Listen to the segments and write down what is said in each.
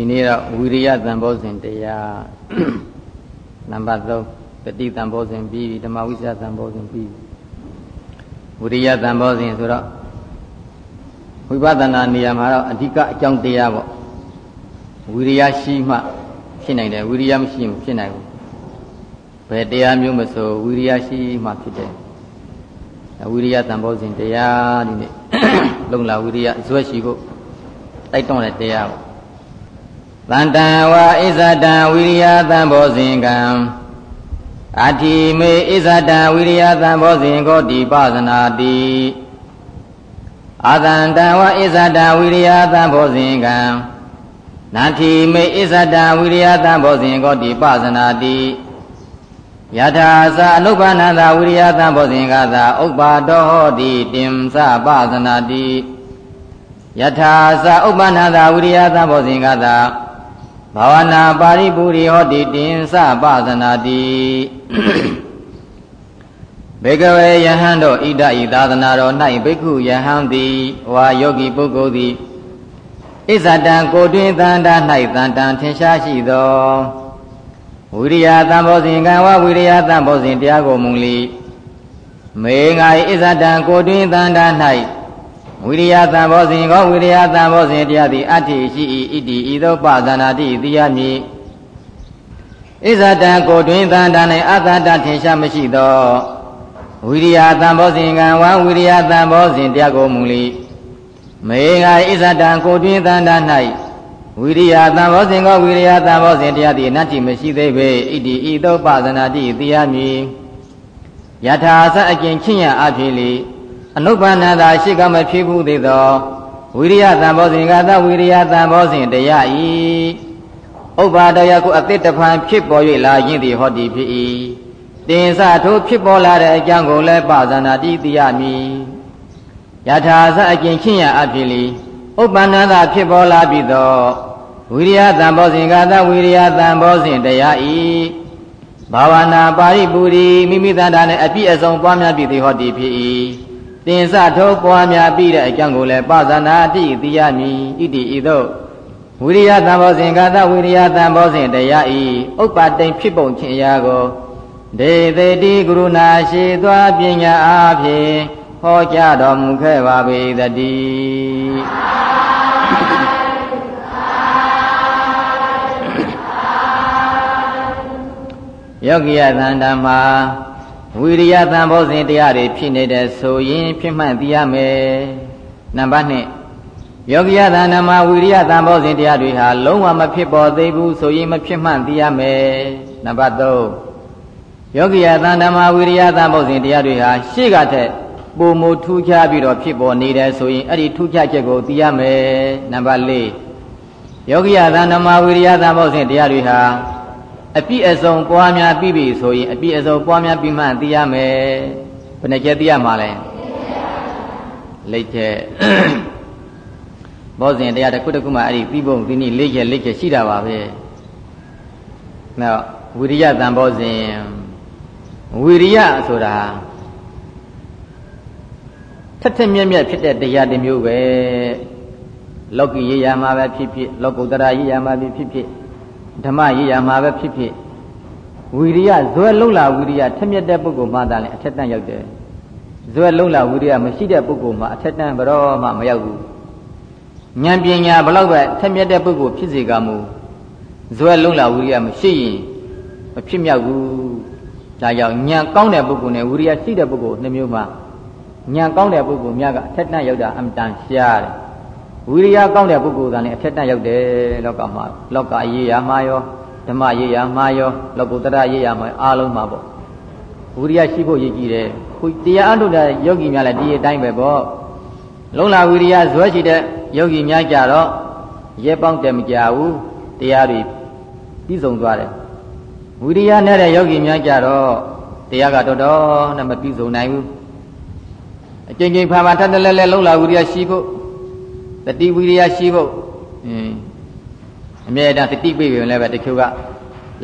ဒီနေ့တော့ဝိရိယသံဘောဇဉ်တရားနံပါတ်3ပฏิသံဘောဇဉ်ပြီးဓမ္မဝိသသံဘောဇဉ်ပြီးဝိရိယသံဘောဇဉ်ဆိုတော့ဝိပဿနာနေရာမှာတော့အဓိကအကြောင်းတရားပေါ့ဝိရိယရှိမှဖြစ်နိုင်တယ်ဝိရိယမရှိရင်ဖြစ်နိုင်ဘူးဘယ်တရားမျိုးမဆိုဝိရိယရှိမှဖြစ်တယ်ဝိရိယသံဘောဇဉ်တရားဒီနေ့လုံလာဝိရိယဇွတ်ရှိဖို့တိုက်တွန်းတဲ့တရားပေါ့ သန္တံဝါဣဇတံဝိရိယသံဘောဇင်ကံအထိမေဣဇတံဝိရိယသံဘောဇင်ကိုတိပသနာတိအာသန္တံဝါဣဇတံဝိရိယသံဘောဇင်ကံနာတိမေဣဇတံဝိရိယသံဘောဇင်ကိုတိပသနာတိယထာသအနုပ္ပန္နသဝိရိယသံဘောဇင်ကသာဥပ္ပါဒောဟောတိတင်္စပသနာတိယထာသဥပ္ပန္နသဝိရိယသံဘောဇင်ကသာ ဘာဝနာပါရိပူရိဟောတိတင်္စပသနာတိဘေကဝေယဟန်တို့ဣဒဤသာသနာတော်၌ဘိက္ခုယဟန်သည်ဝါယောဂီပုဂ္ဂိုလ်သည်ဣဇတံကိုတွင်တန်တာ၌တန်တန်ထင်ရှားရှိသောဝိရိယသံဘောဇင်ကံဝဝိရိယသံဘောဇင်တရားကိုမူလီမေငါဣဇတံကိုတွင်တန်တာ၌ ဝိရိယသံဘောဇင်ကောဝိရိယသံဘောဇင်တရားသည်အတ္တိရှိ၏ဣတိဤသို့ပဇာနာတိသိရမည်ဣဇတံကိုတွင်တန်တာ၌အတ္တတထင်ရှားမရှိသောဝိရိယသံဘောဇင်ကံဝဝိရိယသံဘောဇင်တရားကိုမူလီမေငါဣဇတံကိုတွင်တန်တာ၌ဝိရိယသံဘောဇင်ကောဝိရိယသံဘောဇင်တရားသည်အနတ္တိမရှိသေးပေဣတိဤသို့ပဇနာတိသိရမည်ယထာသအကျင့်ချင်းရအဖြစ်လေ အနုပ္ပန္နသာရှိကမဖြစ်ဘူးသေးသောဝိရိယသံဘောဇင်ကသဝိရိယသံဘောဇင်တရားဤဥပ္ပါဒယကိုအသစ်တဖန်ဖြစ်ပေါ်၍လာခြင်းသည်ဟောတိဖြစ်၏တင်စထိုးဖြစ်ပေါ်လာတဲ့အကြောင်းကိုလည်းပဇနာတိသိရမည်ယထာသအကျင့်ချင်းရအဖြစ်လေဥပ္ပန္နသာဖြစ်ပေါ်လာပြီးသောဝိရိယသံဘောဇင်ကသဝိရိယသံဘောဇင်တရားဤဘာဝနာပါရိပူရိမိမိတန်တာနဲ့အပြည့်အစုံပွားများပြီးသည်ဟောတိဖြစ်၏ တင်စထိုးပွားများပြီးတဲ့အကြောင်းကိုလည်းပဇာနာတိသိရမည်ဣတိဤသို့ဝိရိယသံဘောဇင်ကသဝိရိယသံဘောဇင်တရားဤဥပ္ပတိန်ဖြစ်ပုံခြင်းရာကိုဒေသေတိကရုဏာရှိသွားပညာအားဖြင့်ဟောကြားတော်မူခဲ့ပါပေသတည်းယောဂိယသန္တာမှာ ဝိရိယသံဘောဇဉ်တရားတွေဖြစ်နေတဲ့ဆိုရင်ဖြစ်မှန်သိရမယ်နံပါတ်1ယောဂိယသန္တာမှာဝိရိယသံဘောဇဉ်တရားတွေဟာလုံးဝမဖြစ်ပေါ်သေးဘူးဆိုရင်မဖြစ်မှန်သိရမယ်နံပါတ်3ယောဂိယသန္တာမှာဝိရိယသံဘောဇဉ်တရားတွေဟာရှေ့ကထက်ပုံမထူးခြားပြီးတော့ဖြစ်ပေါ်နေတယ်ဆိုရင်အဲ့ဒီထူးခြားချက်ကိုသိရမယ်နံပါတ်4ယောဂိယသန္တာမှာဝိရိယသံဘောဇဉ်တရားတွေဟာ အပြည့်အစုံပွားများပြီးပြီဆိုရင်အပြည့်အစုံပွားများပြီးမှသိရမယ်ဘယ်နှချက်သိရမှာလဲလိတ်ချက်ဘောဇင်တရားတစ်ခုတစ်ခုမှအဲ့ဒီပြီးပုံဒီနည်းလေးချက်လေးချက်ရှိတာပါပဲနောက်ဝိရိယတန်ဘောဇင်ဝိရိယဆိုတာထက်ထက်မြက်မြက်ဖြစ်တဲ့တရားတစ်မျိုးပဲလောကီရေးရမှာပဲဖြစ်ဖြစ်လောကုတ္တရာရေးရမှာပဲဖြစ်ဖြစ် ဓမ္မရေးရမှာပဲဖြစ်ဖြစ်ဝီရိယဇွဲလုံးလာဝီရိယထက်မြက်တဲ့ပုဂ္ဂိုလ်မှသာလေအထက်တန်းရောက်တယ်ဇွဲလုံးလာဝီရိယမရှိတဲ့ပုဂ္ဂိုလ်မှအထက်တန်းဘရောမှမရောက်ဘူးဉာဏ်ပညာဘလောက်ပဲထက်မြက်တဲ့ပုဂ္ဂိုလ်ဖြစ်စေကမူဇွဲလုံးလာဝီရိယမရှိရင်မဖြစ်မြောက်ဘူးဒါကြောင့်ဉာဏ်ကောင်းတဲ့ပုဂ္ဂိုလ်နဲ့ဝီရိယရှိတဲ့ပုဂ္ဂိုလ်နှစ်မျိုးမှာဉာဏ်ကောင်းတဲ့ပုဂ္ဂိုလ်များကအထက်တန်းရောက်တာအမတန်ရှားတယ် ဝိရိယကောင်းတဲ့ပုဂ္ဂိုလ်ကလည်းအထက်တန်းရောက်တယ်လောကမှာလောကရေးရမှာရောဓမ္မရေးရမှာရောလောကုတ္တရရေးရမှာအားလုံးမှာပေါ့ဝိရိယရှိဖို့ရည်ကြည်တယ်ခုတရားအထုတ်တဲ့ယောဂီများလည်းဒီအတိုင်းပဲပေါ့လုံးလာဝိရိယဇွဲရှိတဲ့ယောဂီများကြတော့ရဲပေါင်းတယ်မကြဘူးတရားတွေပြီးဆုံးသွားတယ်ဝိရိယနဲ့တဲ့ယောဂီများကြတော့တရားကတော်တော်နဲ့မပြီးဆုံးနိုင်ဘူးအကျဉ်းချင်းဖာဖာထပ်တလဲလဲလုံးလာဝိရိယရှိဖို့ တတိဝိရိယရှိဖို့အင်းအမြဲတမ်းတတိပြည့်ပြင်လည်းပဲတချို့က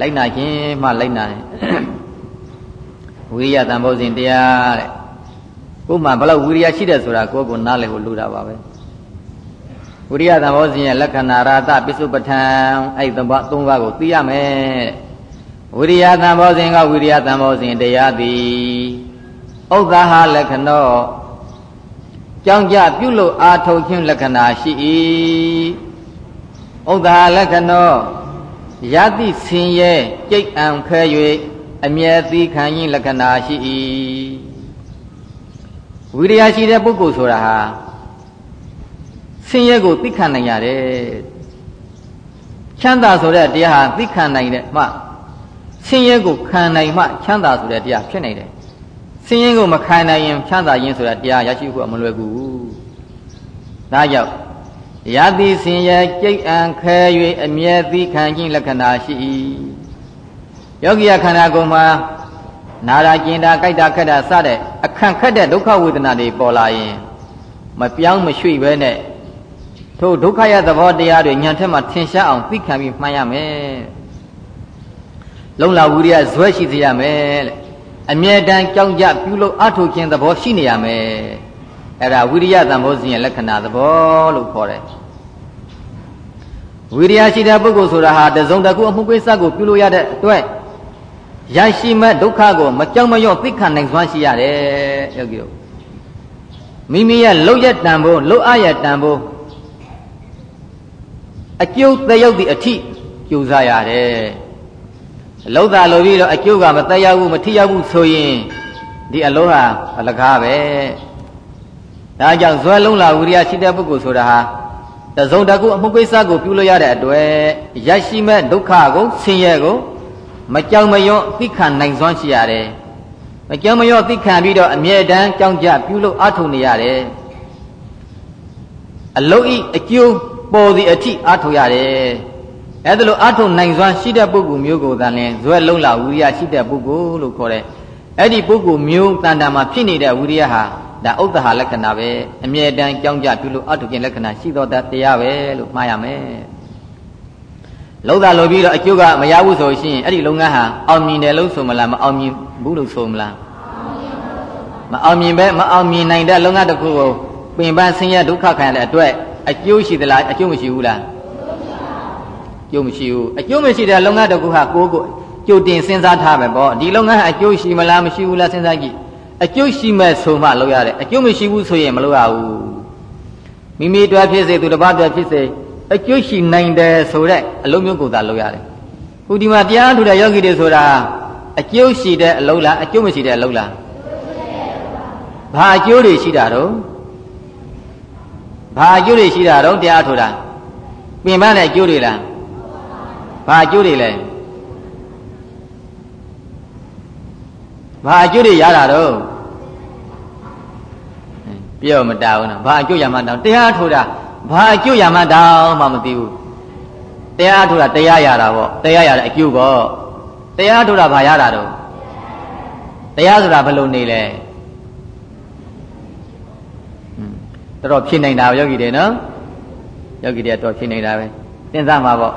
လိုက်နာခြင်းမှလိုက်နာတယ်ဝိရိယတန်ဖိုးစဉ်တရားတဲ့ကိုယ်မှဘလောက်ဝိရိယရှိတယ်ဆိုတာကိုယ့်ကိုနားလည်ဖို့လိုတာပါပဲဝိရိယသံဘောဇဉ်ရဲ့လက္ခဏာရာသပစ္စုပ္ပထံအဲ့ဒီသုံးပါးသုံးပါးကိုသိရမယ်ဝိရိယသံဘောဇဉ်ကဝိရိယသံဘောဇဉ်တရားသည်ဥဒ္ဒါဟလက္ခဏော ကြောင့်ကြပြုလို့အာထုတ်ခြင်းလက္ခဏာရှိ၏ဥဒ္ဒါလက္ခဏောယတိဆင်ရဲ့ကြိတ်အံခဲ၍အမြဲသိခံရင်လက္ခဏာရှိ၏ဝိရိယရှိတဲ့ပုဂ္ဂိုလ်ဆိုတာဟာဆင်းရဲကိုသိခံနိုင်ရတယ်ချမ်းသာဆိုတဲ့တရားဟာသိခံနိုင်တဲ့မှဆင်းရဲကိုခံနိုင်မှချမ်းသာဆိုတဲ့တရားဖြစ်နိုင်တယ် ဆင်းရဲကိုမခံနိုင်ရင်ချမ်းသာခြင်းဆိုတဲ့တရားရရှိဖို့မလွယ်ဘူးဒါကြောင့်ယတိဆင်းရဲကြိတ်အံခဲ၍အမြဲသိခံခြင်းလက္ခဏာရှိ၏ယောဂီယခန္ဓာကိုယ်မှာနာရာကျင်တာကြိုက်တာခက်တာစတဲ့အခန့်ခက်တဲ့ဒုက္ခဝေဒနာတွေပေါ်လာရင်မပြောင်းမရွှေ့ပဲနဲ့ထို့ဒုက္ခရသဘောတရားတွေညာထက်မှထင်ရှားအောင်သိခံပြီးမှန်ရမယ်လုံလဝိရိယဇွဲရှိစေရမယ်လေ အမြဲတမ်းကြောင်းကြပြုလို့အထုတ်ခြင်းသဘောရှိနေရမယ်အဲ့ဒါဝိရိယသံဘောဇဉ်ရဲ့လက္ခဏာသဘောလို့ခေါ်တယ်ဝိရိယရှိတဲ့ပုဂ္ဂိုလ်ဆိုတာဟာတစုံတစ်ခုအမှုကိစ္စကိုပြုလို့ရတဲ့အတွက်ရရှိမဲ့ဒုက္ခကိုမကြောက်မရွံ့သိခံနိုင်စွမ်းရှိရတယ်ယောဂီတို့မိမိရဲ့လှုပ်ရတန်ဖို့လှုပ်အရတန်ဖို့အကျုပ်သရုပ်ဒီအထိကြိုးစားရတယ် လှုပ်တာလို့ပြီးတော့အကျုပ်ကမသက်ရောက်ဘူးမထိရောက်ဘူးဆိုရင်ဒီအလုံးဟာအလကားပဲဒါကြောင့်ဇွဲလုံးလာဝိရိယရှိတဲ့ပုဂ္ဂိုလ်ဆိုတာဟာတစုံတကူအမှုကိစ္စကိုပြုလို့ရတဲ့အတွက်ရရှိမဲ့ဒုက္ခကိုဆင်းရဲကိုမကြောက်မရွံ့သိခံနိုင်စွမ်းရှိရတယ်မကြောက်မရွံ့သိခံပြီးတော့အမြဲတမ်းကြောင်းကြပြုလို့အထုံနေရတယ်အလုတ်ဤအကျိုးပေါ်သည်အထိအထုရတယ် အဲ့ဒါလိုအထုံနိုင်စွမ်းရှိတဲ့ပုဂ္ဂိုလ်မျိုးကိုသာလင်ဇွဲလုံးလာဝိရိယရှိတဲ့ပုဂ္ဂိုလ်လို့ခေါ်တယ်အဲ့ဒီပုဂ္ဂိုလ်မျိုးတန်တာမှာဖြစ်နေတဲ့ဝိရိယဟာဒါဥဒ္ဒဟာလက္ခဏာပဲအမြဲတမ်းကြောင်းကြပြုလို့အထုခြင်းလက္ခဏာရှိသောတရားပဲလို့မှားရမယ်လုံးသာလိုပြီးတော့အကျိုးကမရဘူးဆိုရှင်အဲ့ဒီလုပ်ငန်းဟာအောင်မြင်တယ်လို့ဆိုမလားမအောင်မြင်ဘူးလို့ဆိုမလားမအောင်မြင်ပဲမအောင်မြင်နိုင်တဲ့လုပ်ငန်းတစ်ခုကိုပင်ပန်းဆင်းရဲဒုက္ခခံရတဲ့အတွက်အကျိုးရှိသလားအကျိုးမရှိဘူးလားအ ကျိုးမရှိဘူးအကျိုးမရှိတဲ့လုပ်ငန်းတစ်ခုဟာကိုယ်ကိုကြိုတင်စဉ်းစားထားမယ်ပေါ့ဒီလုပ်ငန်းဟာအကျိုးရှိမလားမရှိဘူးလားစဉ်းစားကြည့်အကျိုးရှိမဲ့ဆိုမှလုပ်ရတယ်အကျိုးမရှိဘူးဆိုရင်မလုပ်ရဘူးမိမိတွဲဖြစ်စေသူတစ်ပါးတွဲဖြစ်စေအကျိုးရှိနိုင်တယ်ဆိုတဲ့အလုံးမျိုးကိုသာလုပ်ရတယ်ခုဒီမှာတရားထူတဲ့ယောဂီတွေဆိုတာအကျိုးရှိတဲ့အလုံးလားအကျိုးမရှိတဲ့အလုံးလားဘာအကျိုးတွေရှိတာတော့ဘာအကျိုးတွေရှိတာတော့တရားထူတာပင်ပန်းတဲ့အကျိုးတွေလား ဘာအကျိုးတွေလဲဘာအကျိုးတွေရတာတော့ပြောမတောင်းတော့ဘာအကျိုးရမှတောင်းတရားထူတာဘာအကျိုးရမှတောင်းမှမသိဘူးတရားထူတာတရားရတာပေါ့တရားရတဲ့အကျိုးပေါ့တရားထူတာဘာရတာတော့တရားဆိုတာဘယ်လိုနေလဲတော်တော်ဖြစ်နိုင်တာယောဂီတွေနော်ယောဂီတွေတော့ဖြစ်နေတာပဲစဉ်းစားမှာပေါ့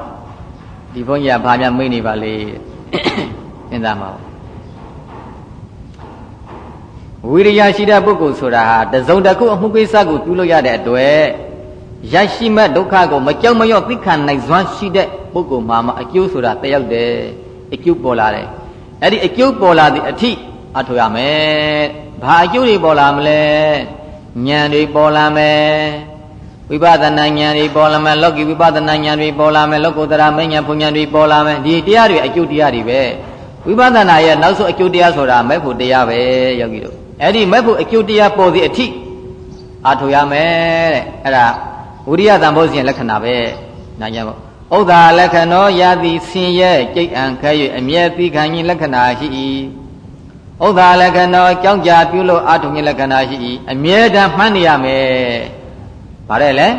ဒီဘုန်းကြီးကဘာများမိတ်နေပါလေစဉ်းစားမှာပေါ့ဝိရိယရှိတဲ့ပုဂ္ဂိုလ်ဆိုတာဟာတစုံတစ်ခုအမှုကိစ္စကိုပြုလို့ရတဲ့အတွက်ရရှိမဲ့ဒုက္ခကိုမကြောက်မရွံ့သိခံနိုင်စွမ်းရှိတဲ့ပုဂ္ဂိုလ်မှာမှအကျိုးဆိုတာတယောက်တည်းအကျိုးပေါ်လာတယ်အဲ့ဒီအကျိုးပေါ်လာသည့်အထိအထောက်ရမယ်ဘာအကျိုးတွေပေါ်လာမလဲဉာဏ်တွေပေါ်လာမယ် ဝိပဿနာဉာဏ်တွေပေါ်လာမယ်လောကီဝိပဿနာဉာဏ်တွေပေါ်လာမယ်လောကုတ္တရာမဉဏ်ဘုံဉာဏ်တွေပေါ်လာမယ်ဒီတရားတွေအကျိုးတရားတွေပဲဝိပဿနာရဲ့နောက်ဆုံးအကျိုးတရားဆိုတာမဲ့ဖို့တရားပဲယောဂီတို့အဲ့ဒီမဲ့ဖို့အကျိုးတရားပေါ်သည့်အထိအထောက်ရမယ်တဲ့အဲ့ဒါဝိရိယတံဘောဇဉ်လက္ခဏာပဲနာကြပေါ့ဥဒ္ဒါလက္ခဏောယာတိဆင်းရဲကြိတ်အံခဲ၍အမြဲသိခံခြင်းလက္ခဏာရှိ၏ဥဒ္ဒါလက္ခဏောကြောင်းကြပြုလို့အထုံခြင်းလက္ခဏာရှိ၏အမြဲတမ်းမှန်းနေရမယ် ဗါတဲ့လေ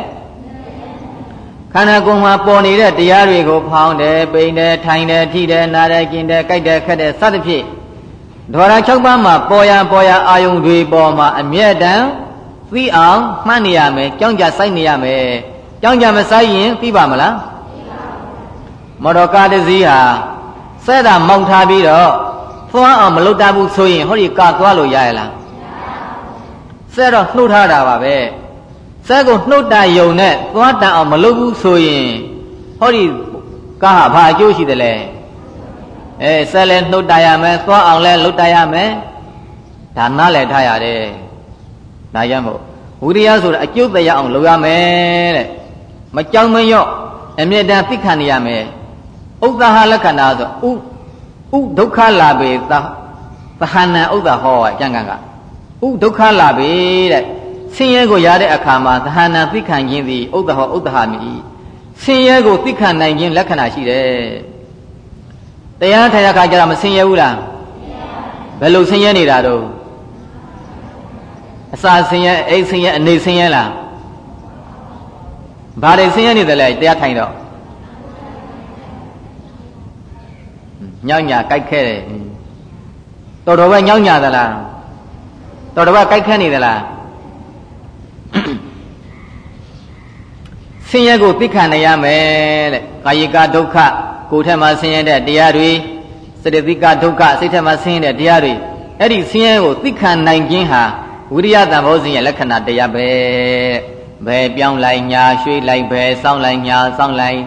ခန္ဓာကိုယ်မှာပေါ်နေတဲ့တရားတွေကိုဖောင်းတယ်ပိန်တယ်ထိုင်တယ်ထိတယ်နားတယ်ကျင်တယ်ကြိုက်တယ်ခက်တယ်စသဖြင့်ဒွါရ6ပါးမှာပေါ်ရပေါ်ရအာယုံတွေပေါ်မှာအမြဲတမ်းသိအောင်မှတ်နေရမယ်ကြောင်းကြစိုက်နေရမယ်ကြောင်းကြမစိုက်ရင်သိပါမလားမော်တော်ကားတစ်စီးဟာစဲတာမောင်းထားပြီးတော့သွားအောင်မလုပ်တတ်ဘူးဆိုရင်ဟောဒီကာသွားလို့ရရလားစဲတော့နှုတ်ထားတာပါပဲ စက်ကိုနှုတ်တယုံနဲ့သွားတန်အောင်မလုပ်ဘူးဆိုရင်ဟောဒီကားဟာဘာအကျိုးရှိတယ်လဲအဲဆက်လဲနှုတ်တရမယ်သွားအောင်လဲလှုပ်တရမယ်ဒါနားလည်ထားရတယ်ဒါရမို့ဝိရိယဆိုတာအကျုပ်တရားအောင်လုပ်ရမယ်တဲ့မကြောက်မရော့အမြဲတမ်းသိခံနေရမယ်ဥဒ္ဒဟလက္ခဏာဆိုဥဥဒုက္ခလာပေသသဟနံဥဒ္ဒဟောအကျန်ကကဥဒုက္ခလာပေတဲ့ ဆင်းရဲကိုရတဲ့အခါမှာသဟနံသိခံခြင်းသည်ဥဒ္ဒဟောဥဒ္ဒဟမိဆင်းရဲကိုသိခံနိုင်ခြင်းလက္ခဏာရှိတယ်တရားထိုင်တဲ့အခါကျတော့မဆင်းရဲဘူးလားဘယ်လိုဆင်းရဲနေတာတော့အစာဆင်းရဲအိတ်ဆင်းရဲအနေဆင်းရဲလားဘာတွေဆင်းရဲနေတယ်လဲတရားထိုင်တော့ညောင်းညာကြိုက်ခဲတယ်တော်တော်ပဲညောင်းညာသလားတော်တော်ပဲကြိုက်ခဲနေသလား ဆင်းရဲကိုသိခံနိုင်ရမယ်တဲ့ကာယကဒုက္ခကိုယ်ထက်မှာဆင်းရဲတဲ့တရားတွေစတတိကဒုက္ခစိတ်ထက်မှာဆင်းရဲတဲ့တရားတွေအဲ့ဒီဆင်းရဲကိုသိခံနိုင်ခြင်းဟာဝိရိယတန်ဖိုးစဉ်ရဲ့လက္ခဏာတရားပဲဘယ်ပြောင်းလိုက်ညာရွှေ့လိုက်ဘယ်စောင်းလိုက်ညာစောင်းလိုက်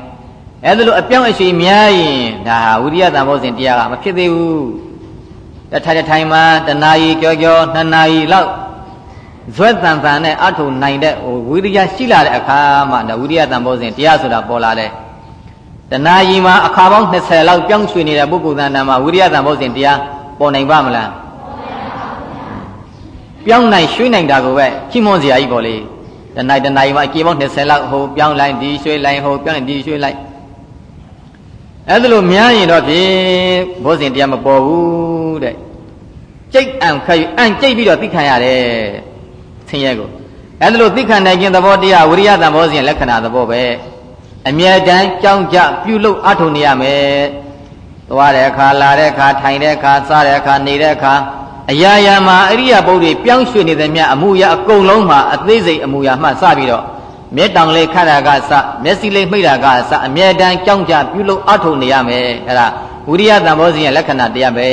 အဲ့ဒါလိုအပြောင်းအရွှေ့များရင်ဒါဟာဝိရိယတန်ဖိုးစဉ်တရားကမဖြစ်သေးဘူးတထိုင်ထိုင်မှာတနာရီကြောကြောနှစ်နာရီလောက် ဇွဲတန်တန်နဲ့အထုနိုင်တဲ့ဝိရိယရှိလာတဲ့အခါမှဒါဝိရိယတန်ဖိုးစဉ်တရားဆိုတာပေါ်လာတယ်တနာရီမှာအခါပေါင်း20လောက်ပြောင်းရွှေ့နေတဲ့ပုဂ္ဂိုလ်သဏ္ဍာန်မှာဝိရိယတန်ဖိုးစဉ်တရားပေါ်နိုင်ပါမလားပြောင်းနိုင်ရွှေ့နိုင်တာကိုပဲခိမွန်စရာကြီးပေါ့လေတနိုင်တနိုင်မှာအကြေပေါင်း20လောက်ဟိုပြောင်းလိုက်ဒီရွှေ့လိုက်ဟိုပြောင်းလိုက်ဒီရွှေ့လိုက်အဲ့ဒါလိုများရင်တော့ဖြင့်ဘောဇင်တရားမပေါ်ဘူးတဲ့ကြိတ်အံခရအံကြိတ်ပြီးတော့သိခံရတယ် ဆင်းရဲကိုအဲ့ဒါလိုသိခံနိုင်ခြင်းသဘောတရားဝိရိယတန်ဘောဇင်လက္ခဏာသဘောပဲအမြဲတမ်းကြောင်းကြပြုလုပ်အထုံနေရမယ်သွားတဲ့အခါလာတဲ့အခါထိုင်တဲ့အခါစားတဲ့အခါနေတဲ့အခါအရာရာမှာအရိယာပုဒ်တွေပြောင်းရွှေ့နေတဲ့မြတ်အမှုရာအကုန်လုံးမှာအသေးစိတ်အမှုရာမှစပြီးတော့မျက်တောင်လေးခတ်တာကစမျက်စိလေးမှိတ်တာကစအမြဲတမ်းကြောင်းကြပြုလို့အထုံနေရမယ်အဲ့ဒါဝိရိယတန်ဖိုးစဉ်ရဲ့လက္ခဏာတရားပဲ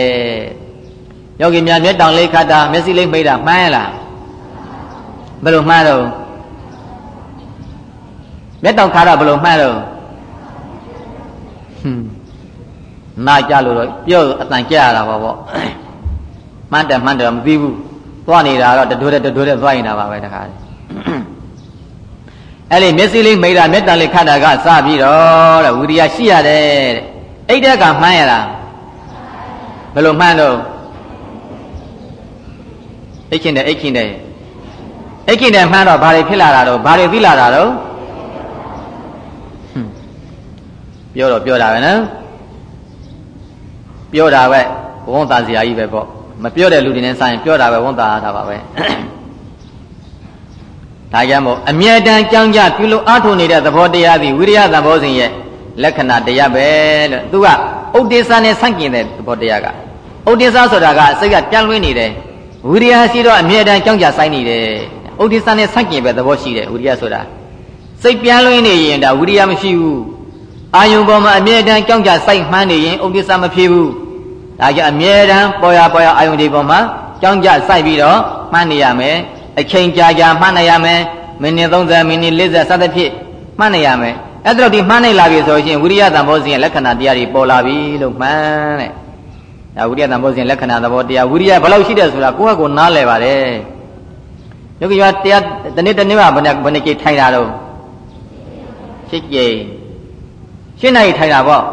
ယောဂီများမျက်တောင်လေးခတ်တာမျက်စိလေးမှိတ်တာမှန်းရလား ဘယ်လိုမှန်းတော့မျက်တောင်ခါတော့ဘယ်လိုမှန်းတော့ဟွန်းနာကြလို့တော့ပြောအတန်ကြရတာပါပေါ့မှန်းတယ်မှန်းတယ်မသိဘူးသွားနေတာတော့တတိုးတဲ့တတိုးတဲ့သွားနေတာပါပဲတခါအဲ့ဒီမျက်စိလေးမိတာမျက်တန်လေးခတ်တာကစပြီးတော့တဲ့ဝိရိယရှိရတယ်တဲ့အိတ်တဲ့ကမှန်းရလားဘယ်လိုမှန်းတော့အိတ်ချင်းတယ်အိတ်ချင်းတယ် အိတ်ချင်းတယ်မှန်းတော့ဘာတွေဖြစ်လာတာတော့ဘာတွေသိလာတာတော့ပြောတော့ပြောတာပဲနော်ပြောတာပဲဘုံသားစရာကြီးပဲပေါ့မပြောတဲ့လူတွေနဲ့ဆိုင်ပြောတာပဲဝန်တာတာပါပဲဒါကြောင့်မို့အမြဲတမ်းကြောင်းကြပြုလို့အားထုတ်နေတဲ့သဘောတရားသည်ဝိရိယသဘောစဉ်ရဲ့လက္ခဏာတရားပဲလို့သူကဥဒိစ္စနဲ့ဆန့်ကျင်တဲ့သဘောတရားကဥဒိစ္စဆိုတာကစိတ်ကပြန်လွှင်းနေတယ်ဝိရိယရှိတော့အမြဲတမ်းကြောင်းကြဆိုင်နေတယ် ဥဒိစ္စနဲ့ဆန့်ကျင်ပဲသဘောရှိတယ်ဝိရိယဆိုတာစိတ်ပြန်လွှင်းနေရင်ဒါဝိရိယမရှိဘူးအာယုံပေါ်မှာအမြဲတမ်းကြောင်းကြဆိုင်မှန်းနေရင်ဥဒိစ္စမဖြစ်ဘူးဒါကြောင့်အမြဲတမ်းပေါ်ရပေါ်ရအာယုန်ဒီပေါ်မှာကြောင်းကြစိုက်ပြီးတော့မှန်းနေရမယ်အချိန်ကြာကြာမှန်းနေရမယ်မိနစ်30မိနစ်40စသဖြင့်မှန်းနေရမယ်အဲ့ဒါတော့ဒီမှန်းနေလာပြီဆိုရင်ဝိရိယတန်ဖိုးစဉ်ရဲ့လက္ခဏာတရားတွေပေါ်လာပြီလို့မှန်းတဲ့ဒါဝိရိယတန်ဖိုးစဉ်လက္ခဏာသဘောတရားဝိရိယဘယ်လောက်ရှိတယ်ဆိုတာကိုယ့်ဟာကိုယ်နားလည်ပါတယ် ယောဂီရတရားတနေ့တနေ့မှဘယ်နှဘယ်နှကြိမ်ထိုင်တာတော့ရှစ်ကြိမ်ရှင်းနိုင်ထိုင်တာပေါ့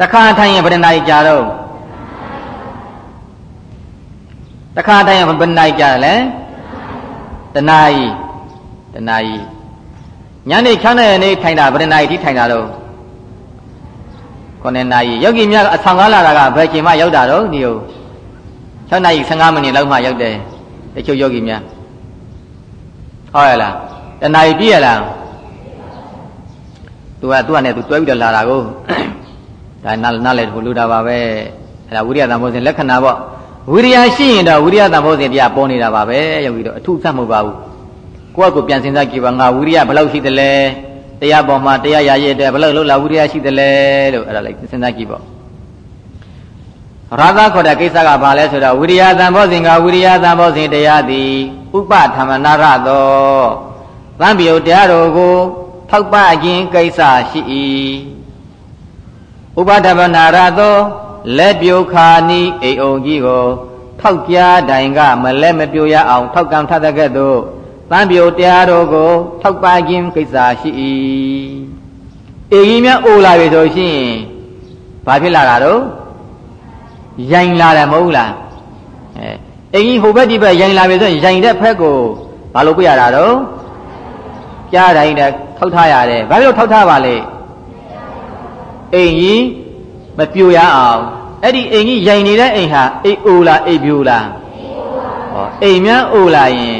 တခါထိုင်ရင်ဘယ်နှနာရီကြာတော့တခါထိုင်ရင်ဘယ်နှနာရီကြာလဲတနာရီတနာရီညနေ6နာရီနေထိုင်တာဘယ်နှနာရီထိထိုင်တာတော့9နာရီယောဂီများအဆောင်ကားလာတာကဘယ်ချိန်မှရောက်တာတော့ဒီဟုတ်6နာရီ15မိနစ်လောက်မှရောက်တယ် တချို့ယောဂီများဟုတ်ရလားတနာရီပြည့်ရလားသူကသူကနဲ့သူတွဲပြီးတော့လာတာကိုဒါနာနားလဲဖို့လူတာပါပဲအဲ့ဒါဝိရိယတန်ဖိုးစဉ်လက္ခဏာပေါ့ဝိရိယရှိရင်တော့ဝိရိယတန်ဖိုးစဉ်တရားပေါ်နေတာပါပဲယောဂီတော့အထုသတ်မဟုတ်ပါဘူးကိုယ့်အကိုပြန်စဉ်းစားကြည့်ပါငါဝိရိယဘယ်လောက်ရှိသလဲတရားပေါ်မှာတရားရရတဲ့ဘယ်လောက်လောက်လာဝိရိယရှိသလဲလို့အဲ့ဒါလိုက်စဉ်းစားကြည့်ပေါ့ ရာသခေါ်တဲ့ကိစ္စကဘာလဲဆိုတော့ဝိရိယသံဘောဇင်ကဝိရိယသံဘောဇင်တရားသည်ဥပဓမ္မနာရသောသံပြုတ်တရားတို့ကိုထောက်ပခြင်းကိစ္စရှိ၏ဥပဓမ္မနာရသောလက်ပြုတ်ခါနီအိမ်အောင်ကြီးကိုထောက်ပြတိုင်ကမလဲမပြိုရအောင်ထောက်ကံထတဲ့ကဲ့သို့သံပြုတ်တရားတို့ကိုထောက်ပခြင်းကိစ္စရှိ၏အိမ်ကြီးများအိုလာပြီဆိုရှင်ဘာဖြစ်လာတာတော့ ရိုင်လာတယ်မဟုတ်လားအဲအင်းကြီးဟိုဘက်ဒီဘက်ရိုင်လာပြီဆိုရင်ရိုင်တဲ့ဖက်ကိုဘာလို့ပြရတာတော့ကြားတိုင်းနဲ့ထောက်ထားရတယ်ဘာလို့ထောက်ထားပါလဲအင်းကြီးမပြိုရအောင်အဲ့ဒီအင်းကြီးရိုင်နေတဲ့အိမ်ဟာအိမ်အိုလားအိမ်ပြိုလားဟောအိမ်များအိုလာရင်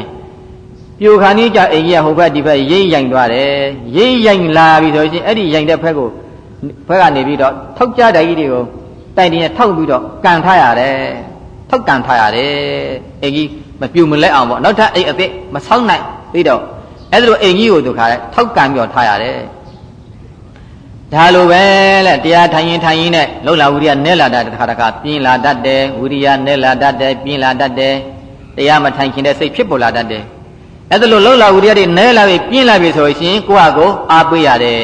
ပြိုခါနေကြအိမ်ကြီးကဟိုဘက်ဒီဘက်ရိမ့်ရိုင်သွားတယ်ရိမ့်ရိုင်လာပြီဆိုရင်အဲ့ဒီရိုင်တဲ့ဖက်ကိုဘက်ကနေပြီးတော့ထောက်ကြတိုက်ကြီးတွေကို တိုင်တင်ရထောက်ပြီးတော့ကန်ထားရတယ်ထောက်ကန်ထားရတယ်အိမ်ကြီးမပြူမလဲအောင်ပေါ့နောက်ထပ်အိမ်အစ်စ်မဆောင်းနိုင်ပြီးတော့အဲ့ဒါလိုအိမ်ကြီးကိုသူခါလဲထောက်ကန်ပြီးတော့ထားရတယ်ဒါလိုပဲလက်တရားထိုင်ရင်ထိုင်ရင်နဲ့လှုပ်လာဝိရိယနဲ့လာတတ်တခါတခါပြင်းလာတတ်တယ်ဝိရိယနဲ့လာတတ်တယ်ပြင်းလာတတ်တယ်တရားမထိုင်ခင်တဲ့စိတ်ဖြစ်ပေါ်လာတတ်တယ်အဲ့ဒါလိုလှုပ်လာဝိရိယတွေနဲ့လာပြီပြင်းလာပြီဆိုရင်ကိုယ့်ဟာကိုအားပေးရတယ်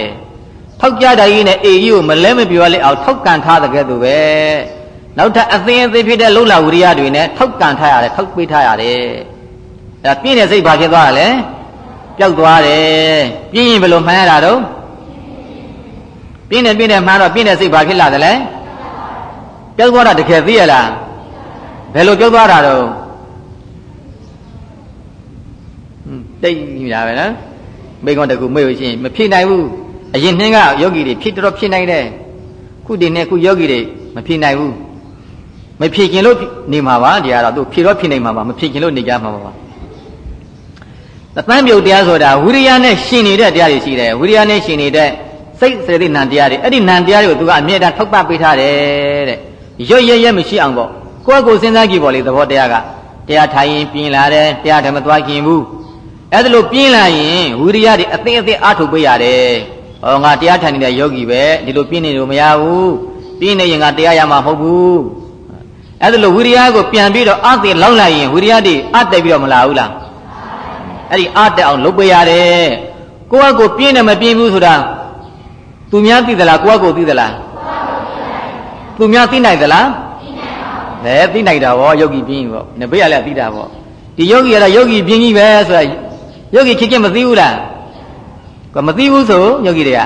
ထောက်ကြတာကြီးနဲ့အေကြီးကိုမလဲမပြောလဲအောင်ထောက်ကန်ထားတဲ့ကဲ့သို့ပဲနောက်ထပ်အသင်းအသေးဖြစ်တဲ့လုံလဝိရိယတွေနဲ့ထောက်ကန်ထားရတယ်ထောက်ပေးထားရတယ်အဲပြင်းတဲ့စိတ်ဘာဖြစ်သွားရလဲပျောက်သွားတယ်ပြင်းရင်ဘယ်လိုမှန်းရတာတော့ပြင်းတယ်ပြင်းတယ်မှန်းတော့ပြင်းတဲ့စိတ်ဘာဖြစ်လာတယ်လဲပျောက်သွားတာတကယ်သိရလားဘယ်လိုပျောက်သွားတာတော့တိတ်နေတာပဲနော်မိကွန်တကူမေ့လို့ရှိရင်မဖြစ်နိုင်ဘူး အရင်နှင်းကယောဂီတွေဖြစ်တော့ဖြစ်နိုင်တယ်ခုဒီနေ့ခုယောဂီတွေမဖြစ်နိုင်ဘူးမဖြစ်ခင်လို့နေမှာပါတရားတော့သူဖြစ်တော့ဖြစ်နိုင်မှာပါမဖြစ်ခင်လို့နေကြမှာပါသတန်းမြုပ်တရားဆိုတာဝိရိယနဲ့ရှင်နေတဲ့တရားတွေရှိတယ်ဝိရိယနဲ့ရှင်နေတဲ့စိတ်စေတိနံတရားတွေအဲ့ဒီနံတရားတွေကိုသူကအမြဲတမ်းထောက်ပပေးထားတယ်တဲ့ရွတ်ရရဲမရှိအောင်ပေါ့ကိုယ့်ကိုယ်စဉ်းစားကြည့်ပေါ့လေသဘောတရားကတရားထိုင်ရင်ပြင်းလာတယ်တရားဓမ္မသွားခင်ဘူးအဲ့ဒါလို့ပြင်းလာရင်ဝိရိယတွေအသိအသိအားထုတ်ပေးရတယ် ဟောငါတရားထိုင်နေတဲ့ယောဂီပဲဒီလိုပြင်းနေလို့မရဘူးပြင်းနေရင်ငါတရားရမှာမဟုတ်ဘူးအဲ့ဒါလို့ဝိရိယကိုပြန်ပြီးတော့အသိလောက်လိုက်ရင်ဝိရိယတွေအတက်ပြီးတော့မလာဘူးလားအဲ့ဒီအတက်အောင်လုပ်ပေးရတယ်ကိုယ့်အကိုပြင်းနေမပြင်းဘူးဆိုတာသူများသိသလားကိုယ့်အကိုသိသလားသူများသိနိုင်သလားသိနိုင်ပါဘူးဘယ်သိနိုင်တာဗောယောဂီပြင်းဗောနဘေးရလည်းသိတာဗောဒီယောဂီကတော့ယောဂီပြင်းကြီးပဲဆိုတာယောဂီခက်ခက်မသိဘူးလား ကမသိဘူးဆိုယောဂီတွေက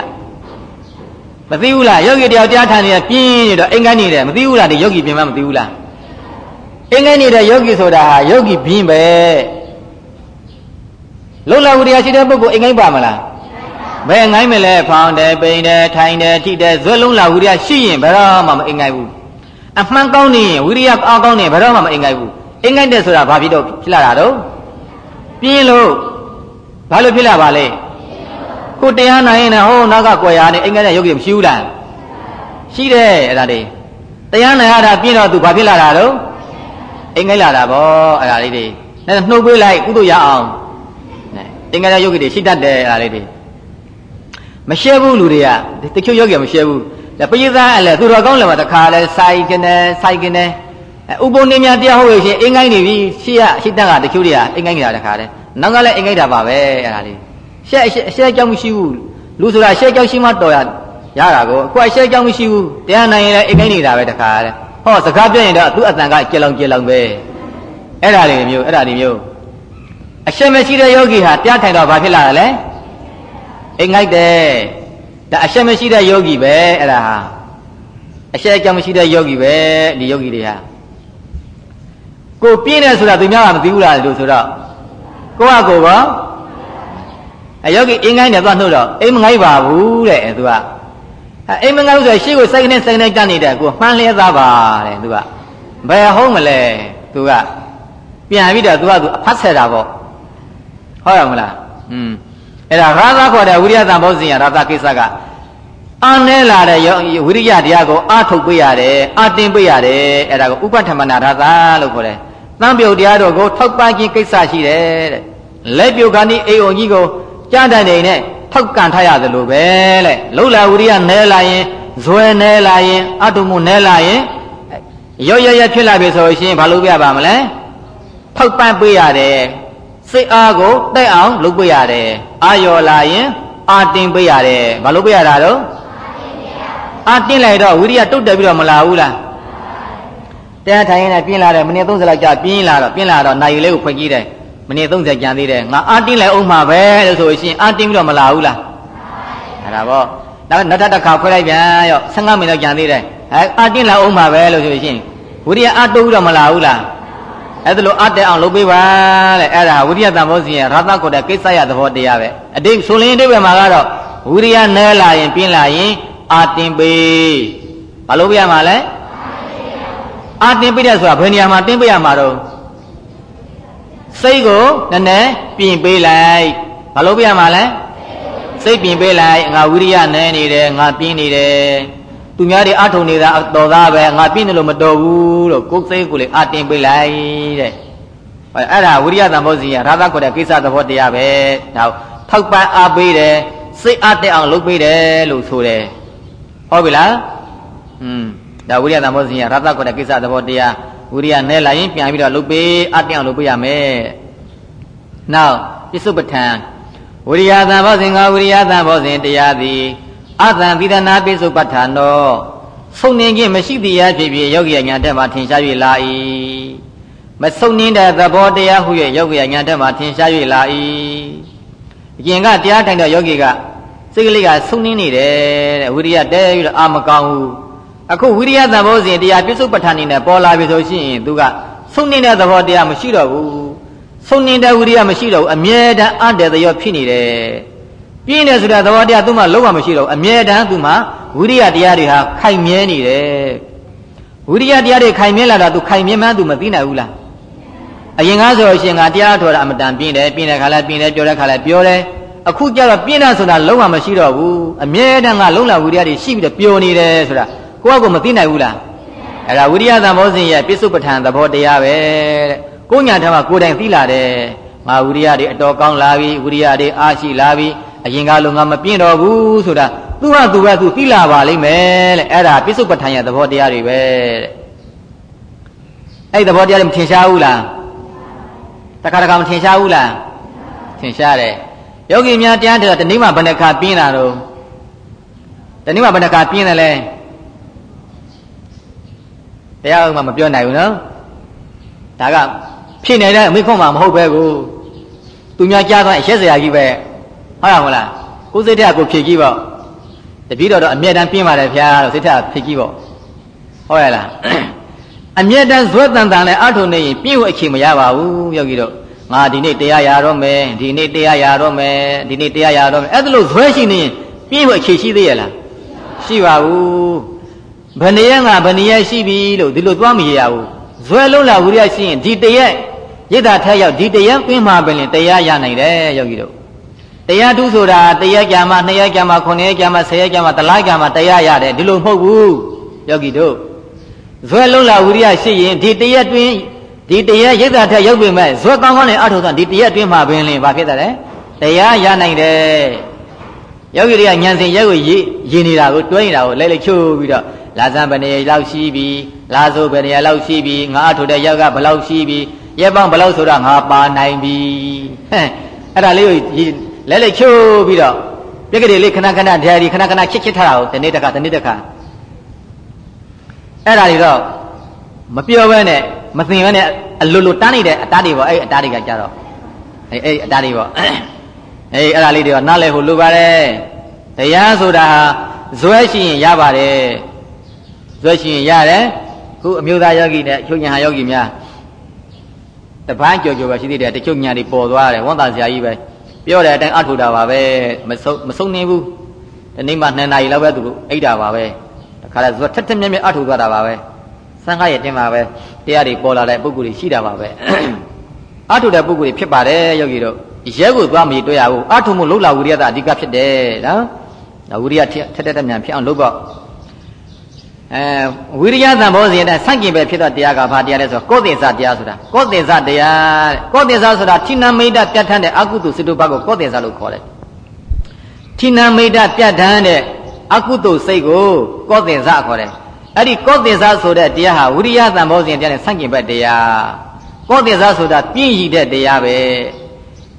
မသိဘူးလားယောဂီတယောက်တရားထိုင်နေပြင်းနေတော့အိမ်ကန်းနေတယ်မသိဘူးလားဒီယောဂီပြင်းမမသိဘူးလားအိမ်ကန်းနေတဲ့ယောဂီဆိုတာဟာယောဂီပြင်းပဲလုံလဝိရိယရှိတဲ့ပုဂ္ဂိုလ်အိမ်ကန်းပါမလားဘယ်ငိုင်းမလဲဖောင်းတယ်ပိန်တယ်ထိုင်တယ်ထိတယ်ဇွဲလုံးလာဝိရိယရှိရင်ဘယ်တော့မှမအိမ်ကန်းဘူးအမှန်ကောင်းနေရင်ဝိရိယအောင်းကောင်းနေဘယ်တော့မှမအိမ်ကန်းဘူးအိမ်ကန်းတယ်ဆိုတာဘာဖြစ်တော့ဖြစ်လာတာတော့ပြင်းလို့ဘာလို့ဖြစ်လာပါလဲ ကိုတရားနိုင်ရင်ဟောနောက်ကကွယ်ရနေအိမ်ကတဲ့ယောဂီမရှိဘူးလားရှိတယ်အဲ့ဒါတွေတရားနိုင်ရတာပြင်းတော့သူဘာဖြစ်လာတာတော့အိမ်ကလာတာဗောအဲ့ဒါလေးတွေနဲ့နှုတ်ပေးလိုက်ကုသိုလ်ရအောင်အိမ်ကတဲ့ယောဂီတွေရှိတတ်တယ်အဲ့ဒါလေးတွေမရှဲဘူးလူတွေကတချို့ယောဂီမရှဲဘူးဒါပိဿာအလဲသူတော်ကောင်းလည်းမတခါလဲစိုက်ကနေစိုက်ကနေဥပုံနေများတရားဟောရရှင်အင်္ဂိုင်းနေပြီရှေ့ရရှေ့တက်ကတချို့တွေကအိမ်ကိုင်းနေတာတခါတည်းနောက်ကလည်းအိမ်ကိုင်းတာပါပဲအဲ့ဒါလေး ရှက်ရှက်ကြောင်းမရှိဘူးလူဆိုတာရှက်ကြောင်းရှိမှတော်ရရတာကိုအခုကရှက်ကြောင်းမရှိဘူးတရားနိုင်ရင်လည်းအိမ်ကိုင်းနေတာပဲတခါတည်းဟောစကားပြရင်တော့သူ့အတန်ကကြက်လောင်ကြက်လောင်ပဲအဲ့ဒါလေးမျိုးအဲ့ဒါလေးမျိုးအရှက်မရှိတဲ့ယောဂီဟာတရားထိုင်တော့ဘာဖြစ်လာတာလဲအိမ်ကိုက်တယ်ဒါအရှက်မရှိတဲ့ယောဂီပဲအဲ့ဒါဟာအရှက်ကြောင့်မရှိတဲ့ယောဂီပဲဒီယောဂီတွေဟာကိုပြင်းတယ်ဆိုတာသူများကမသိဘူးလားလို့ဆိုတော့ကိုကကိုကော အယောဂီအင်းကိုင်းတယ်သွားနှုတ်တော့အိမ်မငိုက်ပါဘူးတဲ့သူကအိမ်မငိုက်ဘူးဆိုရှေ့ကိုစိုက်ကနေစိုက်နေကြနေတဲ့ကိုမှန်းလဲသားပါတဲ့သူကဘယ်ဟုတ်မလဲသူကပြန်ပြီးတော့သူကသူအဖတ်ဆက်တာပေါ့ဟုတ်ရမလားอืมအဲ့ဒါရာသခေါ်တဲ့ဝိရိယတန်ဘောဇင်ရရာသကိစ္စကအာနဲလာတဲ့ဝိရိယတရားကိုအာထုတ်ပေးရတယ်အာတင်ပေးရတယ်အဲ့ဒါကိုဥပထမနာရာသလို့ခေါ်တယ်သံပြုတ်တရားတော်ကိုထောက်ပံ့ခြင်းကိစ္စရှိတယ်တဲ့လက်ပြုတ်ခါနီးအိမ်ုံကြီးကို ကြားတဲ့နေနဲ့ထောက်ကန်ထားရတယ်လို့ပဲတဲ့လှုပ်လာဝိရိယနဲလာရင်ဇွဲနဲလာရင်အတုမှုနဲလာရင်ရော့ရရဖြစ်လာပြီဆိုရှင်ဘာလို့ပြပါမလဲထောက်ပံ့ပေးရတယ်စိတ်အားကိုတက်အောင်လုပ်ပေးရတယ်အာယော်လာရင်အာတင်ပေးရတယ်ဘာလုပ်ပေးရတာတော့အာတင်လိုက်တော့ဝိရိယတုတ်တက်ပြီးတော့မလာဘူးလားတရားထိုင်ရင်လည်းပြင်းလာတယ်မိနစ်30လောက်ကြာပြင်းလာတော့ပြင်းလာတော့နိုင်လေးကိုဖွင့်ကြည့်တယ် မိနစ်30ကြာသေးတယ်ငါအာတင်လိုက်အောင်မှာပဲလို့ဆိုရှင်အာတင်ပြီးတော့မလာဘူးလားအဲ့ဒါပေါ့နောက်နောက်တစ်ခါဖွင့်လိုက်ပြန်ရော15မိနစ်လောက်ကြာသေးတယ်အဲအာတင်လိုက်အောင်မှာပဲလို့ဆိုရှင်ဝိရိယအာတိုးပြီးတော့မလာဘူးလားအဲ့ဒါလိုအတက်အောင်လုပ်ပေးပါတဲ့အဲ့ဒါဝိရိယတန်ဖိုးစီရဲ့ရသကိုတဲ့ကိစ္စရသဘောတရားပဲအတိတ်ဆိုလင်းအတိတ်ပဲမှာကတော့ဝိရိယနဲလာရင်ပြင်းလာရင်အာတင်ပေးဘာလို့ပြရမှာလဲအာတင်ပေးတဲ့ဆိုတာဘယ်နေရာမှာတင်ပေးရမှာတော့ စိတ်ကိုနည်းနည်းပြင်ပေးလိုက်ဘာလို့ပြရမှာလဲစိတ်ပြင်ပေးလိုက်ငါဝိရိယနဲနေတယ်ငါပြင်းနေတယ်သူများတွေအထုံနေတာတော်သားပဲငါပြင်းတယ်လို့မတော်ဘူးလို့ကိုယ်စိတ်ကိုလေအတင်ပေးလိုက်တဲ့အဲ့ဒါဝိရိယသံဘောဇီယရာသကိုတဲ့ကိစ္စသဘောတရားပဲဒါထောက်ပံ့အားပေးတယ်စိတ်အတက်အောင်လုပ်ပေးတယ်လို့ဆိုတယ်ဟုတ်ပြီလားอืมဒါဝိရိယသံဘောဇီယရာသကိုတဲ့ကိစ္စသဘောတရား ဝိရိယနဲ့လာရင်ပြန်ပြီးတော့လုပ်ပေးအတက်အောင်လုပ်ပေးရမယ်နောက်ပစ္စုပ္ပထံဝိရိယသံဘောဇင်ကဝိရိယသံဘောဇင်တရားသည်အသံသီရဏပိစုပဋ္ဌာနောဆုံနေခြင်းမရှိသည်အဖြစ်ဖြစ်ယောဂီညာတက်မှာထင်ရှား၍လာ၏မဆုံနေတဲ့သဘောတရားဟု၍ယောဂီညာတက်မှာထင်ရှား၍လာ၏အရင်ကတရားထိုင်တဲ့ယောဂီကစိတ်ကလေးကဆုံနေနေတယ်တဲ့ဝိရိယတဲပြီးတော့အာမကောင်းဘူး အခုဝိရိယသဘောစဉ်တရားပြစ္ဆုတ်ပဋ္ဌာန်နဲ့ပေါ်လာပြီဆိုရှင်သူကဆုံနေတဲ့သဘောတရားမရှိတော့ဘူးဆုံနေတဲ့ဝိရိယမရှိတော့ဘူးအမြဲတမ်းအတ္တသရောဖြစ်နေတယ်ပြင်းတယ်ဆိုတဲ့သဘောတရားသူမှလုံးဝမရှိတော့အမြဲတမ်းသူမှဝိရိယတရားတွေဟာခိုင်မြဲနေတယ်ဝိရိယတရားတွေခိုင်မြဲလာတော့သူခိုင်မြဲမှန်းသူမသိနိုင်ဘူးလားအရင်ကဆိုရှင်ကတရားထော်တာအမတန်ပြင်းတယ်ပြင်းတဲ့ခါလဲပြင်းတယ်ပြောတဲ့ခါလဲပြောတယ်အခုကျတော့ပြင်းတာဆိုတာလုံးဝမရှိတော့ဘူးအမြဲတမ်းကလုံးလာဝိရိယတွေရှိပြီးတော့ပျော်နေတယ်ဆိုတာ ကိုယ့်အကိုမသိနိုင်ဘူးလားအဲ့ဒါဝိရိယသံဘောဇဉ်ရဲ့ပြစ္ဆုပ္ပထံသဘောတရားပဲတဲ့ကိုညာထမှာကိုယ်တိုင်သိလာတယ်ငါဝိရိယတွေအတော်ကောင်းလာပြီဝိရိယတွေအားရှိလာပြီအရင်ကလိုငါမပြင့်တော့ဘူးဆိုတာသူ့ဟာသူပဲသူသိလာပါလိမ့်မယ်တဲ့အဲ့ဒါပြစ္ဆုတ်ပဋ္ဌာန်ရဲ့သဘောတရားတွေပဲတဲ့အဲ့သဘောတရားတွေမထင်ရှားဘူးလားတခါတခါမထင်ရှားဘူးလားထင်ရှားတယ်ယောဂီများတရားတဲ့တနေ့မှဘယ်နှခါပြင်းတာတော့တနေ့မှဘယ်နှခါပြင်းတယ်လဲ တရားဥမှမပြောနိုင်ဘူးနော်ဒါကဖြစ်နေတဲ့အမိခွန်မှမဟုတ်ပဲကိုသူများကြားသွားရက်စရာကြီးပဲဟုတ်ရမလားကိုစိတ်ထက်ကိုဖြည့်ကြည့်ပေါ့တပည့်တော်တော့အမျက်တမ်းပြင်းပါတယ်ဗျာလို့စိတ်ထက်ဖြည့်ကြည့်ပေါ့ဟုတ်ရလားအမျက်တမ်းဇွဲတန်တန်နဲ့အထုံနေရင်ပြည့်ဝအချိန်မရပါဘူးယောဂီတို့ငါဒီနေ့တရားရတော့မယ်ဒီနေ့တရားရတော့မယ်ဒီနေ့တရားရတော့မယ်အဲ့ဒါလို့ဇွဲရှိနေရင်ပြည့်ဝအချိန်ရှိသေးရဲ့လားရှိပါဘူး ဘယ်နေရငါဘယ်နေရရှိပြီလို့ဒီလိုသွားမရဘူးဇွဲလုံးလာဝိရိယရှိရင်ဒီတရက်ရစ်တာထက်ရောက်ဒီတရက်ပြင်းမှာပဲရင်တရားရနိုင်တယ်ယောဂီတို့တရားထုဆိုတာတရက်ကြာမှနှစ်ရက်ကြာမှခုနှစ်ရက်ကြာမှဆယ်ရက်ကြာမှတလားကြာမှတရားရတယ်ဒီလိုမဟုတ်ဘူးယောဂီတို့ဇွဲလုံးလာဝိရိယရှိရင်ဒီတရက်တွင်ဒီတရက်ရိတ်တာထက်ရောက်ပြီမဲ့ဇွဲကောင်းကောင်းနဲ့အထုဆိုဒီတရက်တွင်မှပင်လင်ဘာဖြစ်တယ်တရားရနိုင်တယ်ယောဂီတွေကညံစင်ရက်ကိုရည်ရည်နေတာကိုတွဲနေတာကိုလဲလဲချိုးပြီးတော့ လာဇံဘယ်နေလောက်ရှိပြီလာဆိုဘယ်နေရာလောက်ရှိပြီငါအထုတဲ့ရောက်ကဘယ်လောက်ရှိပြီရက်ပေါင်းဘယ်လောက်ဆိုတာငါပါနိုင်ပြီဟဲ့အဲ့ဒါလေးကိုလဲလဲချိုးပြီးတော့ပြက်ကလေးလေးခဏခဏတရားဒီခဏခဏချစ်ချစ်ထားတာကိုတနေ့တစ်ခါတနေ့တစ်ခါအဲ့ဒါတွေတော့မပြောဘဲနဲ့မသိဘဲနဲ့အလိုလိုတန်းနေတဲ့အတားတွေပေါ့အဲ့အတားတွေကကြတော့အဲ့အဲ့အတားတွေပေါ့အေးအဲ့ဒါလေးတွေကနားလဲဟိုလိုပါတယ်တရားဆိုတာဟာဇွဲရှိရင်ရပါတယ် ဇွဲရှိရင်ရတယ်ခုအမျိုးသားယောဂီနဲ့ချုပ်ညာယောဂီများတပန်းကြော်ကြော်ပဲရှိသေးတယ်တချို့ညာတွေပေါ်သွားတယ်ဝန်သားဆရာကြီးပဲပြောတဲ့အတိုင်းအထုတာပါပဲမဆုံးမဆုံးနေဘူးဒီနေ့မှ2နာရီလောက်ပဲသူတို့အိတ်တာပါပဲတခါလဲဇွတ်ထက်ထက်မြက်မြက်အထုသွားတာပါပဲဆန်းကားရဲ့တင်ပါပဲတရားတွေပေါ်လာတဲ့ပုဂ္ဂိုလ်တွေရှိတာပါပဲအထုတဲ့ပုဂ္ဂိုလ်တွေဖြစ်ပါတယ်ယောဂီတို့ရဲကိုသွားမရတွေ့ရဘူးအထုမှုလှုပ်လာဝိရိယတာအဓိကဖြစ်တယ်နော်ဝိရိယထက်ထက်တက်မြန်ဖြစ်အောင်လုပ်ပေါ့ အဲဝိရိယသံဘောဇဉ်တဲ့ဆန့်ကျင်ပဲဖြစ်တော့တရားကဘာတရားလဲဆိုတော့ကောသင်္စတရားဆိုတာကောသင်္စတရားကောသင်္စဆိုတာဌိနမိတ်တပြတ်ထန်းတဲ့အကုသိုလ်စိတ္တပတ်ကိုကောသင်္စလို့ခေါ်တယ်ဌိနမိတ်တပြတ်ထန်းတဲ့အကုသိုလ်စိတ်ကိုကောသင်္စခေါ်တယ်အဲ့ဒီကောသင်္စဆိုတဲ့တရားဟာဝိရိယသံဘောဇဉ်တရားနဲ့ဆန့်ကျင်ဘက်တရားကောသင်္စဆိုတာပြင်းရည်တဲ့တရားပဲ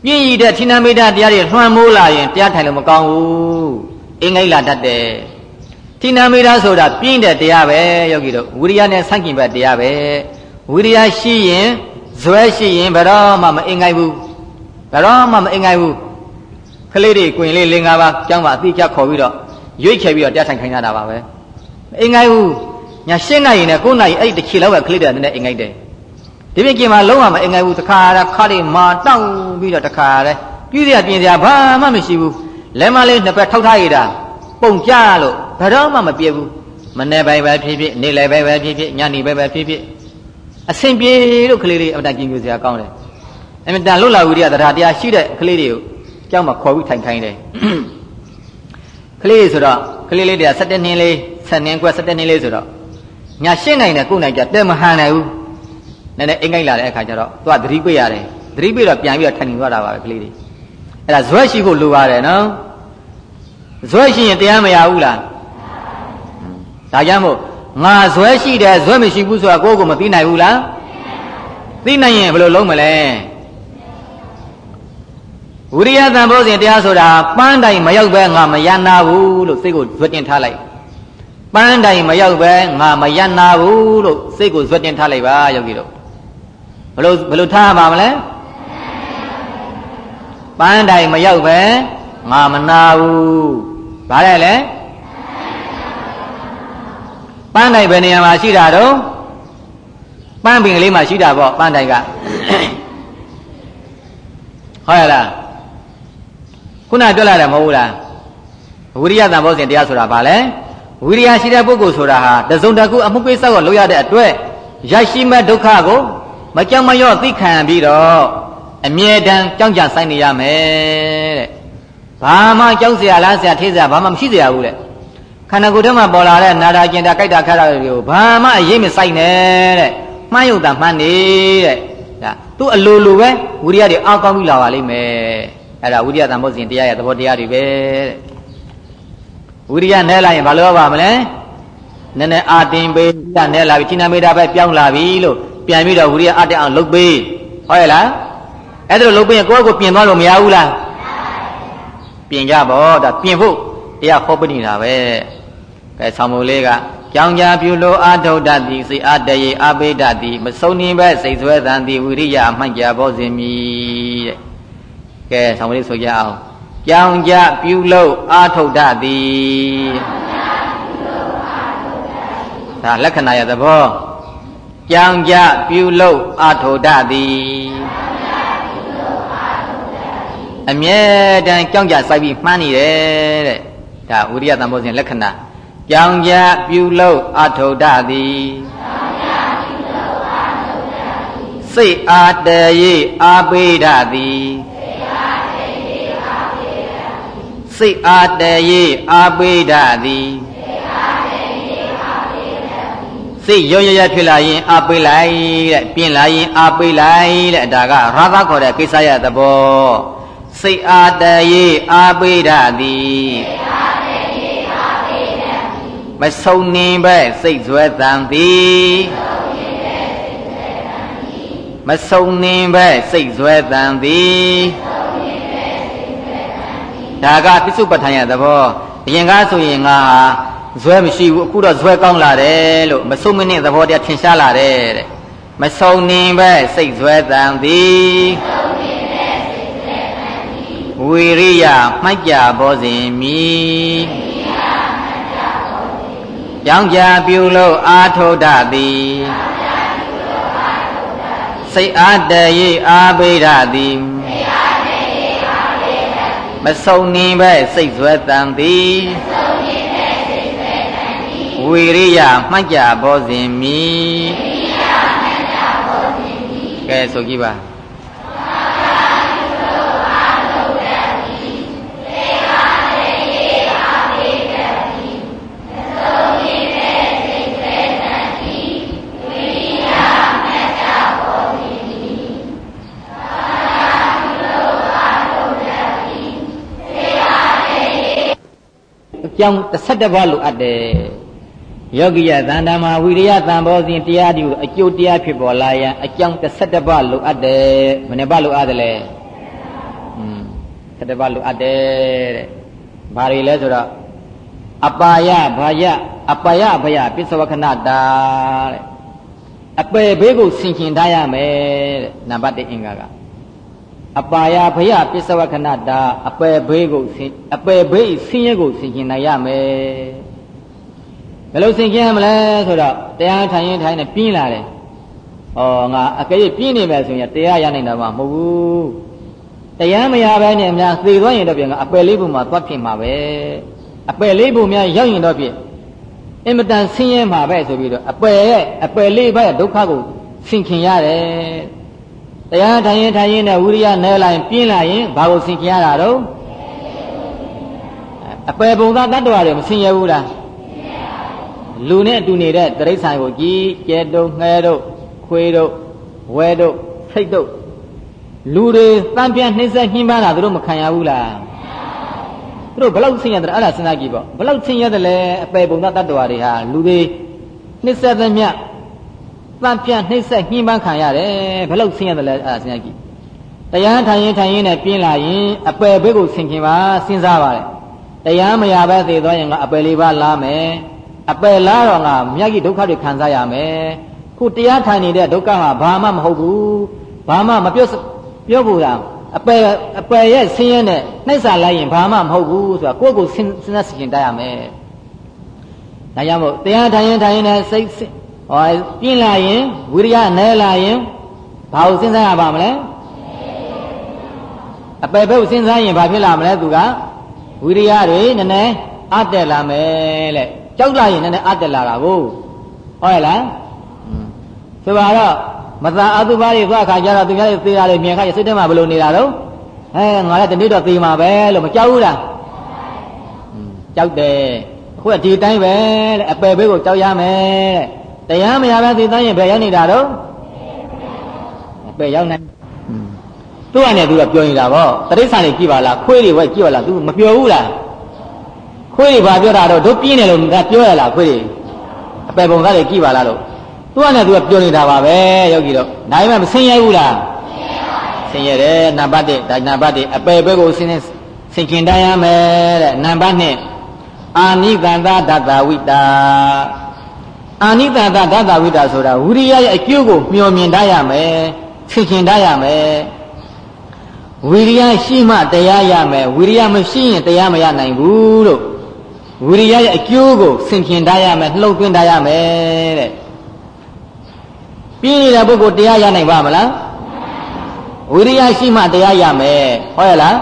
ပြင်းရည်တဲ့ဌိနမိတ်တရားတွေလွှမ်းမိုးလာရင်တရားထိုင်လို့မကောင်းဘူးအင်္ဂိလာတတ်တယ် ဌိနမိတ်ဆိုတာပြင်းတဲ့တရားပဲယောဂီတို့ဝိရိယနဲ့ဆန့်ကျင်ဘက်တရားပဲဝိရိယရှိရင်ဇွဲရှိရင်ဘယ်တော့မှမအင်္ဂိုက်ဘူးဘယ်တော့မှမအင်္ဂိုက်ဘူးကလေးတွေကိုရင်လေးလင်္ကာပါကျောင်းပါအတိအကျခေါ်ပြီးတော့ရွေ့ချယ်ပြီးတော့တရားထိုင်ခိုင်းတာပါပဲအင်္ဂိုက်ဘူးညရှင်းနိုင်ရင်လည်း9နိုင်အဲ့တစ်ချီလောက်ကကလေးတွေနည်းနည်းအင်္ဂိုက်တယ်ဒီပြင်ကျင်မှာလုံးဝမအင်္ဂိုက်ဘူးတခါတခါလေးမာတောင့်ပြီးတော့တခါတည်းပြည့်စရာပြင်စရာဘာမှမရှိဘူးလက်မလေးနှစ်ဖက်ထောက်ထားရတာ ပုံကြလို့ဘယ်တော့မှမပြည့်ဘူးမနေ့ပိုင်းပဲဖြစ်ဖြစ်နေ့လယ်ပိုင်းပဲဖြစ်ဖြစ်ညနေပိုင်းပဲဖြစ်ဖြစ်အဆင်ပြေလို့ကလေးလေးအမတန်ကြင်ကြစရာကောင်းတယ်အမတန်လွတ်လာဝိရိယတရားတရားရှိတဲ့ကလေးတွေကိုကြောက်မှခေါ်ပြီးထိုင်ခိုင်းတယ်ကလေးဆိုတော့ကလေးလေးတွေက17နှစ်လေး7နှစ်ကွယ်17နှစ်လေးဆိုတော့ညာရှင်းနိုင်တယ်ကိုယ်နိုင်ကြတဲမဟန်နိုင်ဘူးနည်းနည်းအင်္ဂိုက်လာတဲ့အခါကျတော့သူကသတိပိတ်ရတယ်သတိပိတ်တော့ပြန်ပြီးတော့ထိုင်နေသွားတာပါပဲကလေးတွေအဲ့ဒါဇွဲရှိဖို့လိုပါတယ်နော် ဇွဲရှိရင်တရားမရဘူးလားဒါကြောင့်မို့ငါဇွဲရှိတယ်ဇွဲမရှိဘူးဆိုတာကိုယ့်ကိုမသိနိုင်ဘူးလားသိနိုင်ရင်ဘယ်လိုလုပ်မလဲဝိရိယတန်ဖိုးစဉ်တရားဆိုတာပန်းတိုင်မရောက်ပဲငါမယနာဘူးလို့စိတ်ကိုဇွတ်တင်ထားလိုက်ပန်းတိုင်မရောက်ပဲငါမယနာဘူးလို့စိတ်ကိုဇွတ်တင်ထားလိုက်ပါယောဂီတို့ဘလို့ဘလို့ထားမှာမလဲပန်းတိုင်မရောက်ပဲ ငါမနာဘူးဗါလဲလေပန်းတိုင်ဘယ်နေရာမှာရှိတာတော့ပန်းပင်ကလေးမှာရှိတာပေါ့ပန်းတိုင်ကဟုတ်ရလားခုနပြောလာတယ်မဟုတ်ဘူးလားဝိရိယတန်ဖို့စဉ်တရားဆိုတာဘာလဲဝိရိယရှိတဲ့ပုဂ္ဂိုလ်ဆိုတာဟာတစုံတစ်ခုအမှုကိစ္စကိုလုပ်ရတဲ့အတွက်ရရှိမဲ့ဒုက္ခကိုမကြောက်မရော့သိခံပြီးတော့အမြဲတမ်းကြောက်ကြဆိုင်နေရမယ်တဲ့ ဘာမှကြောက်เสียလားเสียထေးเสียဘာမှမရှိเสียဘူးတဲ့ခန္ဓာကိုယ်ထဲမှာပေါ်လာတဲ့နာတာကျင်တာကြိုက်တာခက်တာတွေကိုဘာမှအရေးမဆိုင်နဲ့တဲ့မှန်းယုတ်တာမှန်းနေတဲ့ဒါသူ့အလိုလိုပဲဝိရိယတွေအောက်ကောင်းပြီးလာပါလိမ့်မယ်အဲ့ဒါဝိရိယတန်ဖို့စဉ်တရားရဲ့သဘောတရားတွေပဲတဲ့ဝိရိယနဲ့လာရင်ဘာလို့ပါမလဲနည်းနည်းအာတင်ပေးရနဲ့လာပြီချိနာမေတာပဲပြောင်းလာပြီလို့ပြန်ပြီးတော့ဝိရိယအတက်အောင်လုပ်ပေးဟုတ်ရဲ့လားအဲ့ဒါလို့လုပ်ပေးရင်ကိုယ့်ကိုပြင်သွားလို့မရဘူးလား ပြင်ကြပါဒါပြင်ဖို့တရားဟောပနေတာပဲကဲဆောင်းမလေးကကြောင်ကြာပြုလို့အာထုတ်တတ်သည်စိအာတရေအာပိတတ်သည်မဆုံးနှင်းပဲစိတ်ဆွဲသံသည်ဝိရိယအမှန်ကြဘောဇင်မီတဲ့ကဲဆောင်းမလေးဆိုကြအောင်ကြောင်ကြာပြုလို့အာထုတ်တတ်သည်ဒါလက္ခဏာရဲ့သဘောကြောင်ကြာပြုလို့အာထုတ်တတ်သည် အမြဲတမ်းကြောင်ကြစိုက်ပြီးမှန်းနေတယ်တဲ့ဒါဝိရိယတန်ဖိုးစဉ်လက္ခဏာကြောင်ကြပြုလို့အထုဒ္ဒသည်စိတ်အာတရေအာပိဒသည်စိတ်အာတရေအာပိဒသည်စိတ်ရောရရဖြစ်လာရင်အာပိလိုက်တဲ့ပြင်လာရင်အာပိလိုက်တဲ့ဒါကရာသခေါ်တဲ့ကိစ္စရသဘော စိတ်အာတရေအာပိဒသည်မဆုံနှင်းပဲစိတ်ဇွဲတန်သည်မဆုံနှင်းပဲစိတ်ဇွဲတန်သည်ဒါကပစ္စုပ္ပန်ရဲ့သဘောအရင်ကဆိုရင်ငါဟာဇွဲမရှိဘူးအခုတော့ဇွဲကောင်းလာတယ်လို့မဆုံမနှင်းသဘောတရားထင်ရှားလာတယ်တဲ့မဆုံနှင်းပဲစိတ်ဇွဲတန်သည် ဝိရိယမှတ်ကြဘောစဉ်မီကြောင်းကြပြုလို့အာထုဒ္ဒသည်စိတ်အားတရေအာဘိဓသည်မဆုံနှင်းပဲစိတ်ဆွဲတန်သည်ဝိရိယမှတ်ကြဘောစဉ်မီကဲဆိုကြည့်ပါ ကြောင်း17ပါးလိုအပ်တယ်ယောဂိယသန္တာမှာဝိရိယသံဘောစဉ်တရားဒီအကျိုးတရားဖြစ်ပေါ်လာရန်အကြောင်း17ပါးလိုအပ်တယ်ဘယ်နှပါးလိုအပ်တယ်လဲခတပါလိုအပ်တယ်တဲ့ဘာတွေလဲဆိုတော့အပါယဘာယအပါယဘယပစ္စဝခဏတာတဲ့အပယ်ဘေးကိုဆင်ခြင်ထားရမယ်တဲ့နံပါတ်1အင်္ဂါက အပါယဘယပစ္စဝခဏတာအပယ်ဘေးကိုဆင်အပယ်ဘေးဆင်းရဲကိုဆင်ခြင်နိုင်ရမယ်ဘယ်လိုဆင်ခြင်ရမလဲဆိုတော့တရားထိုင်ရင်ထိုင်နေပြင်းလာတယ်ဩငါအကယ်၍ပြင်းနေမယ်ဆိုရင်တရားရနိုင်တာမှမဟုတ်ဘူးတရားမရဘဲနဲ့များသေသွားရင်တော့ပြန်ကအပယ်လေးပုံမှာသွားဖြစ်မှာပဲအပယ်လေးပုံများရောက်ရင်တော့ဖြစ်အင်မတန်ဆင်းရဲမှာပဲဆိုပြီးတော့အပယ်ရဲ့အပယ်လေးဘက်ဒုက္ခကိုဆင်ခင်ရတယ် တရားထိုင်ရင်ထိုင်ရင်နဲ့ဝိရိယနဲလာရင်ပြင်းလာရင်ဘာကိုဆင်ခင်ရတာတော့အပယ်ပုံသားတတ္တဝါတွေမဆင်ရဘူးလားလူနဲ့အတူနေတဲ့တရိษံကိုကြည်ကျဲတုံငှဲတို့ခွေးတို့ဝဲတို့စိတ်တို့လူတွေတန်ပြန်နှိမ့်ဆက်နှင်းပါတာသူတို့မခံရဘူးလားသူတို့ဘလောက်ဆင်းရဲတယ်အဲ့ဒါစဉ်းစားကြည့်ပေါ့ဘလောက်ဆင်းရဲတယ်လဲအပေပုံသားတ attva တွေဟာလူတွေနှိမ့်ဆက်သမျှ တန်ပြန်နှိမ့်ဆက်နှင်းပန်းခံရတယ်ဘလောက်ဆင်းရဲတယ်လဲအဲ့ဒါစဉ်းစားကြည့်တရားထိုင်ရင်ထိုင်ရင်နဲ့ပြင်းလာရင်အပယ်ဘက်ကိုဆင်ခင်ပါစဉ်းစားပါလေတရားမရပဲသေသွားရင်ကအပယ်လေးပါလာမယ်အပယ်လာတော့ငါမြတ်ကြီးဒုက္ခတွေခံစားရမယ်ခုတရားထိုင်နေတဲ့ဒုက္ခဟာဘာမှမဟုတ်ဘူးဘာမှမပြောပြောဖို့လားအပယ်အပယ်ရဲ့ဆင်းရဲနဲ့နှိမ့်စာလိုက်ရင်ဘာမှမဟုတ်ဘူးဆိုတာကိုယ့်ကိုစဉ်းစားဆင်တတ်ရမယ်ဒါကြောင့်မို့တရားထိုင်ရင်ထိုင်ရင်နဲ့စိတ် ဟောပြင်းလာရင်ဝိရိယနဲလာရင်ဘာကိုစဉ်းစားရပါမလဲအပယ်ဘက်ကိုစဉ်းစားရင်ဘာဖြစ်လာမလဲသူကဝိရိယတွေနည်းနည်းအတက်လာမယ်တဲ့ကြောက်လာရင်နည်းနည်းအတက်လာတာကိုဟုတ်ရဲ့လားဆိုပါတော့မသာအတုပါတွေသွားခါကြတော့သူများတွေသေတာတွေမြင်ခါရစိတ်ထဲမှာဘယ်လိုနေတာတော့အဲငါလည်းတနေ့တော့သေမှာပဲလို့မကြောက်ဘူးလားကြောက်တယ်အခုကဒီတိုင်းပဲတဲ့အပယ်ဘေးကိုကြောက်ရမယ်တဲ့ တရားမရပဲသေသားရင်ဘယ်ရောက်နေတာတော့အပယ်ရောက်နိုင်သူကလည်းသူကပြောနေတာဗောတရိစ္ဆာန်တွေကြည့်ပါလားခွေးတွေဝဲကြည့်ပါလားသူမပြောဘူးလားခွေးတွေဘာပြောတာတော့တို့ပြင်းတယ်လို့ပြောရလားခွေးတွေအပယ်ပုံသားတွေကြည့်ပါလားလို့သူကလည်းသူကပြောနေတာပါပဲယောဂီတော့ဒါပေမဲ့မဆင်းရဲဘူးလားဆင်းရဲတယ်နံပါတ်1ဒါနံပါတ်1အပယ်ဘက်ကိုဆင်းဆင်ကျင်တတ်ရမယ်တဲ့နံပါတ်2အာနိကန္တဒတ္တဝိတာ အာနိကန္တဒတ္တဝိတာဆိုတာဝိရိယရဲ့အကျိုးကိုမျှော်မြင်တတ်ရမယ်ဆင်ကျင်တတ်ရမယ်ဝိရိယရှိမှတရားရမယ်ဝိရိယမရှိရင်တရားမရနိုင်ဘူးလို့ဝိရိယရဲ့အကျိုးကိုဆင်ကျင်တတ်ရမယ်လှုပ်သွင်းတတ်ရမယ်တဲ့ပြင်းနေတဲ့ပုဂ္ဂိုလ်တရားရနိုင်ပါမလားဝိရိယရှိမှတရားရမယ်ဟုတ်ရဲ့လား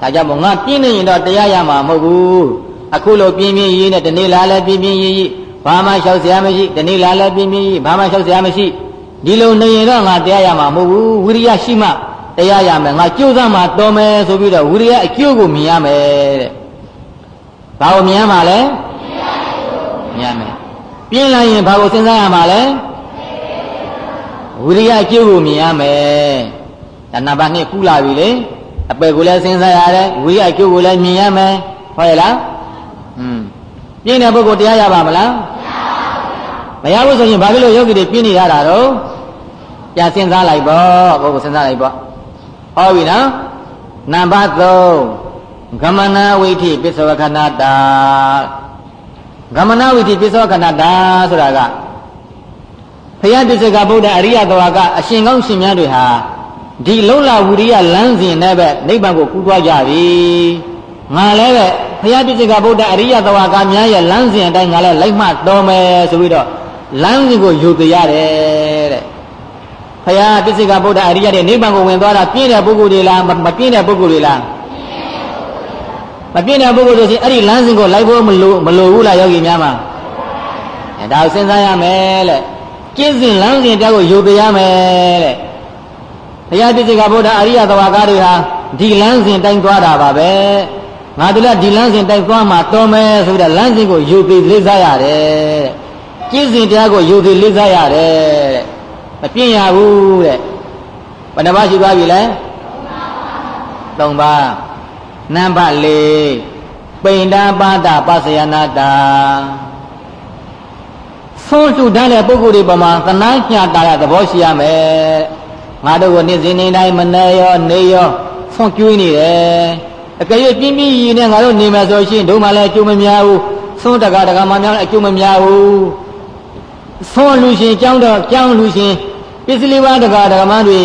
ဒါကြောင့်မို့ငါပြင်းနေရင်တော့တရားရမှာမဟုတ်ဘူးအခုလိုပြင်းပြင်းရေးနဲ့တနေ့လာလဲပြင်းပြင်းရေးရေး ဘာမှလျှောက်စရာမရှိတဏှိလာလည်းပြင်းပြင်းဘာမှလျှောက်စရာမရှိဒီလိုနေရင်တော့ငါတရားရမှာမဟုတ်ဘူးဝိရိယရှိမှတရားရမယ်ငါကြိုးစားမှတော်မယ်ဆိုပြီးတော့ဝိရိယအကျိုးကိုမြင်ရမယ်တဲ့ဘာကိုမြင်ရမှာလဲမြင်ရမယ်ပြင်းလိုက်ရင်ဘာကိုစဉ်းစားရမှာလဲဝိရိယအကျိုးကိုမြင်ရမယ်ဒါနံပါတ်2ကုလာပြီလေအပယ်ကိုလည်းစဉ်းစားရတယ်ဝိရိယအကျိုးကိုလည်းမြင်ရမယ်ဟုတ်ရဲ့လား ပြင်းတဲ့ပုဂ္ဂိုလ်တရားရပါမလားမရဘူးဆိုရင်ဘာဖြစ်လို့ယောဂီတွေပြင်းနေရတာတော့ပြန်စဉ်းစားလိုက်ပေါ့ပုဂ္ဂိုလ်စဉ်းစားလိုက်ပေါ့ဟုတ်ပြီနော်နံပါတ်3ဂမနာဝိထိပစ္ဆဝခဏတာဂမနာဝိထိပစ္ဆဝခဏတာဆိုတာကဘုရားတစ္ဆကဗုဒ္ဓအရိယသဝါကအရှင်ကောင်းရှင်များတွေဟာဒီလုံလဝိရိယလမ်းစဉ်နဲ့ပဲနိဗ္ဗာန်ကိုကူးသွားကြပြီ ငါလည်းပဲဘုရားတစ္ဆကဗုဒ္ဓအရိယသဝါကများရဲ့လမ်းစဉ်အတိုင်းငါလည်းလိုက်မှတော်မယ်ဆိုပြီးတော့လမ်းစဉ်ကိုယူကြရတယ်တဲ့ဘုရားတစ္ဆကဗုဒ္ဓအရိယတဲ့နိဗ္ဗာန်ကိုဝင်သွားတာပြည့်တဲ့ပုဂ္ဂိုလ်တွေလားမပြည့်တဲ့ပုဂ္ဂိုလ်တွေလားမပြည့်တဲ့ပုဂ္ဂိုလ်ဆိုရင်အဲ့ဒီလမ်းစဉ်ကိုလိုက်ဖို့မလိုမလိုဘူးလားယောဂီများမှာအဲဒါကိုစဉ်းစားရမယ်လေကျင့်စဉ်လမ်းစဉ်တရားကိုယူပြရမယ်တဲ့ဘုရားတိစိကဗုဒ္ဓအရိယသဝါကားတွေဟာဒီလမ်းစဉ်တိုင်းသွားတာပါပဲ ငါတို့လည်းဒီလမ်းစဉ်တိုင်းသွားမှတော်မယ်ဆိုတဲ့လမ်းစဉ်ကိုယူပြလေးစားရတယ်ကျင့်စဉ်တရားကိုယူပြလေးစားရတယ်တဲ့မပြင့်ရဘူးတဲ့ဘယ်နှပါးရှိသွားပြီလဲ၃ပါးနံပါတ်၄ပိန္ဒာပါဒပသယနာတာဆုံးစုတန်းတဲ့ပုဂ္ဂိုလ်တွေပမာသနာညတာရသဘောရှိရမယ်ငါတို့ကနေ့စဉ်နေ့တိုင်းမနေရောနေရောဖွန့်ကျွေးနေတယ် အကယ်၍ပြင်းပြင်းရည်နဲ့ငါတို့နေမယ်ဆိုရှင်တို့မှလည်းအကျိုးမများဘူးသုံးတကာတကာမှများလည်းအကျိုးမများဘူးသုံးလူရှင်ကြောင်းတော့ကြောင်းလူရှင်ပစ္စည်းလေးပါးတကာတကာမှတွေ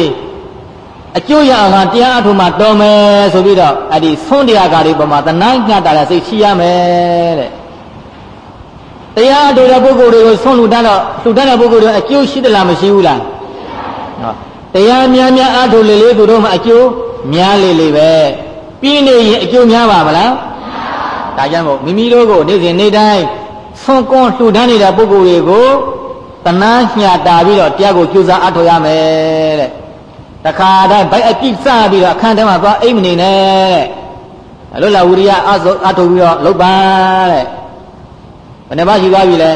အကျိုးရအောင်ကတရားအထုမှတော်မယ်ဆိုပြီးတော့အဲ့ဒီသုံးတရားကားတွေပေါ်မှာတဏှာညှတာတဲ့စိတ်ရှိရမယ်တဲ့တရားအထုတဲ့ပုဂ္ဂိုလ်တွေကိုသုံးလူတန်းတော့လူတန်းတဲ့ပုဂ္ဂိုလ်တွေအကျိုးရှိသလားမရှိဘူးလားဟောတရားများများအထုလေလေသူတို့မှအကျိုးများလေလေပဲ ပြင်းနေရင်အကျိုးများပါမလားဒါကြောင့်မို့မိမိတို့ကိုနေ့စဉ်နေ့တိုင်းဆွန်ကွန်လှူဒန်းနေတဲ့ပုဂ္ဂိုလ်တွေကိုတဏှာညှတာပြီးတော့တရားကိုကြိုးစားအထောက်ရမယ်တဲ့တခါတိုင်းဘိုက်အကြည့်စပြီးတော့အခန်းထဲမှာသွားအိမ်မနေနဲ့တဲ့လွတ်လဝိရိယအဆုအထုတ်ပြီးတော့လုပ်ပါတဲ့ဘယ်နှပါရှိသွားပြီလဲ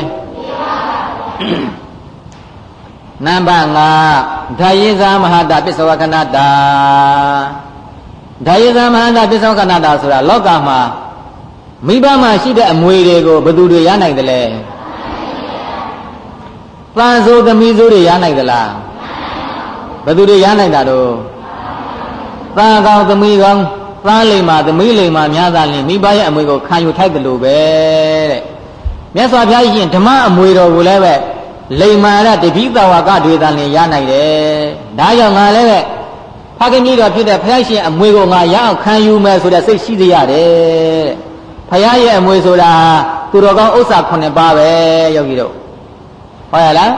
နံပါတ်5ဓာယိဇာမဟာတာပစ္စဝကနာတာ ဓာယိဇာမဟာတာပစ္စဝကနာတာဆိုတာလောကမှာမိဘမှာရှိတဲ့အမွေတွေကိုဘယ်သူတွေရနိုင်တယ်လဲပန်းစိုးသမီးစိုးတွေရနိုင်သလားဘယ်သူတွေရနိုင်တာတော့သာကောင်းသမီးကောင်းသားလိမ္မာသမီးလိမ္မာများသာလျှင်မိဘရဲ့အမွေကိုခံယူထိုက်တယ်လို့ပဲတဲ့မြတ်စွာဘုရားရှင်ဓမ္မအမွေတော်ကိုလည်းပဲလိမ္မာရတပိသဝကတွေသာလျှင်ရနိုင်တယ်ဒါကြောင့်ငါလည်းပဲ ဖခင်ကြီးတော်ဖြစ်တဲ့ဘုရားရှင်အမွေကိုငါရအောင်ခံယူမယ်ဆိုတဲ့စိတ်ရှိသေးရတယ်တဲ့ဘုရားရဲ့အမွေဆိုတာသူတော်ကောင်းဥစ္စာ9ပါးပဲယောဂီတို့ဟုတ်ရလား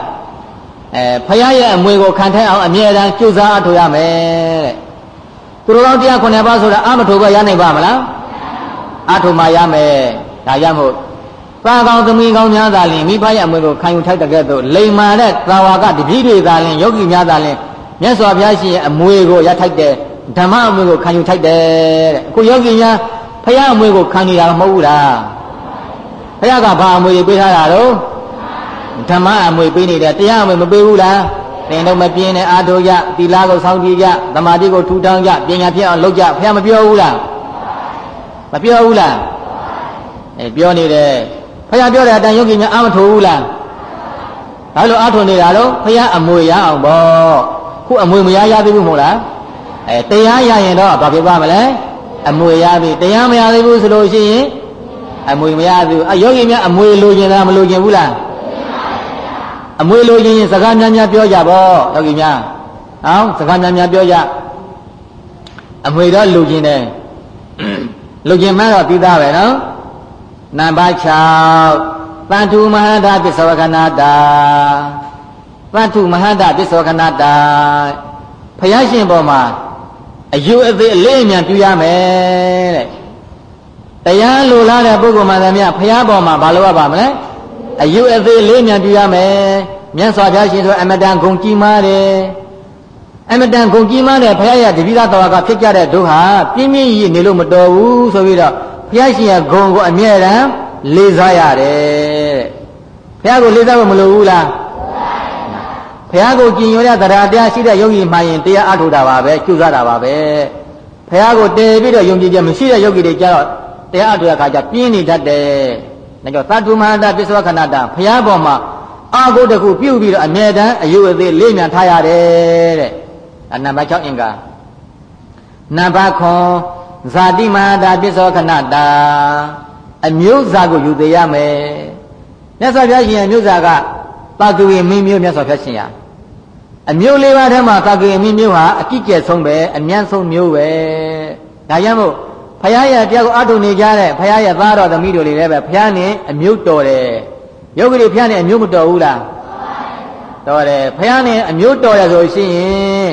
အဲဖရာရဲ့အမွေကိုခံထိုင်အောင်အမြဲတမ်းကြိုးစားအထောက်ရမယ်တဲ့သူတော်ကောင်းတရား9ပါးဆိုတာအမထိုးပဲရနိုင်ပါမလားအထုမှရမယ်ဒါကြောင့်မို့သာကောင်းသမီးကောင်းများသာလျှင်မိဖရဲ့အမွေကိုခံယူထိုက်တဲ့ကဲ့သို့လိမ္မာတဲ့သာဝကတပည့်တွေသာလျှင်ယောဂီများသာလျှင် မြတ်စွာဘုရားရှင်ရဲ့အမွေကိုရထိုက်တဲ့ဓမ္မအမွေကိုခံယူထိုက်တယ်တဲ့အခုယောဂီများဖရာအမွေကိုခံနေတာမဟုတ်ဘူးလားဖရာကဘာအမွေပေးထားတာတော့ဓမ္မအမွေပေးနေတယ်တရားအမွေမပေးဘူးလားသင်တို့မပြင်းနဲ့အာထုရသီလကိုစောင့်ကြည့်ကြသမာဓိကိုထူထောင်ကြပညာဖြစ်အောင်လုပ်ကြဖះမပြောဘူးလားမပြောဘူးလားအဲပြောနေတယ်ဖះပြောတဲ့အတိုင်းယောဂီများအာမထိုးဘူးလားဘာလို့အာထုနေတာတော့ဖះအမွေရအောင်ပေါ့ ခုအမွေမရရသေးဘူးမဟုတ်လားအဲတရားရရင်တော့ဘာဖြစ်ပါမလဲအမွေရပြီတရားမရသေးဘူးဆိုလို့ရှိရင်အမွေမရသေးဘူးအယောဂီများအမွေလိုချင်လားမလိုချင်ဘူးလားအမွေလိုရင်စကားများများပြောကြပေါ့ယောဂီများဟောစကားများများပြောကြအမွေတော့လူကျင်တယ်လူကျင်မှတော့ပြီးသားပဲနော်နံပါတ်6သန္တုမဟာဒပစ္ဆဝကနာတာ သန္တုမဟာဒပစ္ဆဝကနာတာဖယားရှင်ပေါ်မှာအယူအသေးအလေးအမြန်ပြုရမယ်တဲ့တရားလိုလားတဲ့ပုဂ္ဂိုလ်မှသမ ्या ဖယားပေါ်မှာဘာလို့ရပါမလဲအယုအသေးလေးမြန်ပြရမယ်မြတ်စွာဘုရားရှင်ဆိုအမတန်ဂုံကြီးမားတယ်အမတန်ဂုံကြီးမားတယ်ဘုရားရတပိသတော်ကဖြစ်ကြတဲ့တို့ဟာပြင်းပြင်းကြီးနေလို့မတော်ဘူးဆိုပြီးတော့ဘုရားရှင်ရဲ့ဂုံကိုအမြဲတမ်းလေးစားရတယ်ဘုရားကိုလေးစားဖို့မလိုဘူးလား ဘုရားကိုကြည်ညိုတဲ့တရားတရားရှိတဲ့ယုံကြည်မှရင်တရားအထုတာပါပဲကျူစားတာပါပဲဘုရားကိုတည်ပြီးတော့ယုံကြည်ခြင်းမရှိတဲ့ယုတ်ကြီးတွေကြတော့တရားအထုတဲ့အခါကျပြင်းနေတတ်တယ်ဒါကြောင့်သတ္တုမဟာတပစ္စဝခဏတာဘုရားပေါ်မှာအာဟုတခုပြုတ်ပြီးတော့အမြဲတမ်းအယုအသေးလေးမြန်ထားရတယ်တဲ့အနံပါတ်6အင်္ဂါနံပါတ်9ဇာတိမဟာတပစ္စဝခဏတာအမျိုးဇာကိုယူသေးရမယ်မြတ်စွာဘုရားရှင်ရဲ့မျိုးဇာကတာကူရင်မင်းမျိုးမြတ်စွာဘုရားရှင်ရ အမျိုးလေးပါးထဲမှာတာကူရင်မင်းမျိုးဟာအကြည့်ကျက်ဆုံးပဲအမြတ်ဆုံးမျိုးပဲဒါကြောင့်မို့ဖရာရဲ့တရားကိုအထုံနေကြတဲ့ဖရာရဲ့သားတော်သမီးတို့တွေလည်းပဲဖရာနဲ့အမျိုးတော်တယ်ယောဂီတွေဖရာနဲ့အမျိုးမတော်ဘူးလားတော်တယ်ဖရာနဲ့အမျိုးတော်ရဆိုရှင်ရင်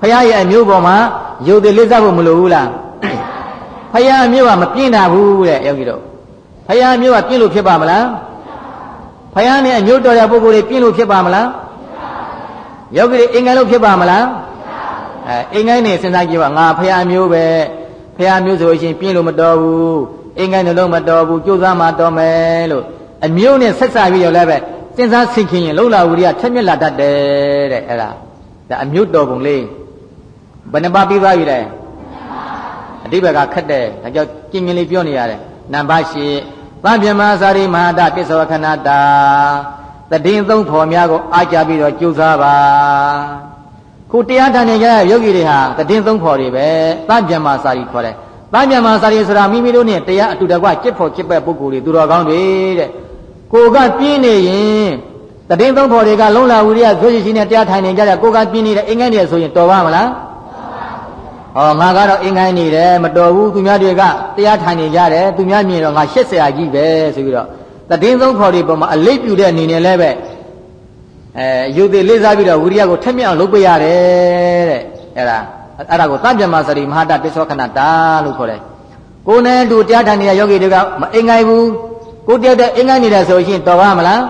ဖရာရဲ့အမျိုးပေါ်မှာယုတ်တယ်လက်စားဖို့မလိုဘူးလားဖရာအမျိုးကမပြင်းတာဘူးတဲ့ယောဂီတို့ဖရာအမျိုးကပြင်းလို့ဖြစ်ပါမလားဖရာနဲ့အမျိုးတော်ရပုဂ္ဂိုလ်တွေပြင်းလို့ဖြစ်ပါမလား ယောဂီတွေအင်္ဂါလို့ဖြစ်ပါမလားအဲအင်္ဂါနဲ့စဉ်းစားကြည့်ပါငါဖရာအမျိုးပဲဖះမျိုးဆိုရှင်ပြင်းလို့မတော်ဘူးအင်္ဂိုင်းနှလုံးမတော်ဘူးကြိုးစားမှတော်မယ်လို့အမျိုးနဲ့ဆက်စားပြီးတော့လည်းပဲစဉ်းစားဆင်ခင်ရင်လုံလာဝိရိယထက်မြက်လာတတ်တယ်တဲ့အဲ့ဒါဒါအမျိုးတော်ပုံလေးဘယ်နှပါပြီးသွားပြီလဲအတိဘကခက်တယ်ဒါကြောင့်ကျင်ကျင်လေးပြောနေရတယ်နံပါတ်ရှိသဗ္ဗမသာရိမဟာတပစ္ဆဝခဏတာ တည်င်းသုံးဖော်များကိုအားကြပြီးတော့ကြိုးစားပါခုတရားထိုင်နေကြတဲ့ယောဂီတွေဟာတည်င်းသုံးခေါ်တွေပဲသဗ္ဗံမာစာရီခေါ်တယ်သတန်ပြန်မာစာရီဆိုတာမိမိတို့နဲ့တရားအတူတကွကြစ်ဖို့ကြစ်ပဲပုဂ္ဂိုလ်တွေသူတော်ကောင်းတွေတဲ့ကိုကပြင်းနေရင်တည်င်းသုံးဖို့တွေကလုံးလာဝိရိယဇွရှိရှိနဲ့တရားထိုင်နေကြတဲ့ကိုကပြင်းနေတဲ့အင်္ဂိုင်းတွေဆိုရင်တော်ပါမလားဟောငါကတော့အင်္ဂိုင်းနေတယ်မတော်ဘူးသူများတွေကတရားထိုင်နေကြတယ်သူများမြင်တော့ငါရှစ်ဆရာကြီးပဲဆိုပြီးတော့ တည်င်းသုံးဖို့တွေပေါ်မှာအလိပ်ပြူတဲ့အနေနဲ့လည်းပဲအဲယူသေးလေးစားပြီးတော့ဝိရိယကိုထက်မြက်အောင်လုပ်ပေးရတယ်တဲ့အဲ့ဒါအဲ့ဒါကိုတပြမစရိမဟာတပစ္စောခဏတာလို့ခေါ်တယ်ကိုယ်နဲ့တူတရားထိုင်နေတဲ့ယောဂီတွေကမအင်္ဂိုင်းဘူးကိုတယောက်တည်းအင်္ဂိုင်းနေတယ်ဆိုရင်တော်ပါမလား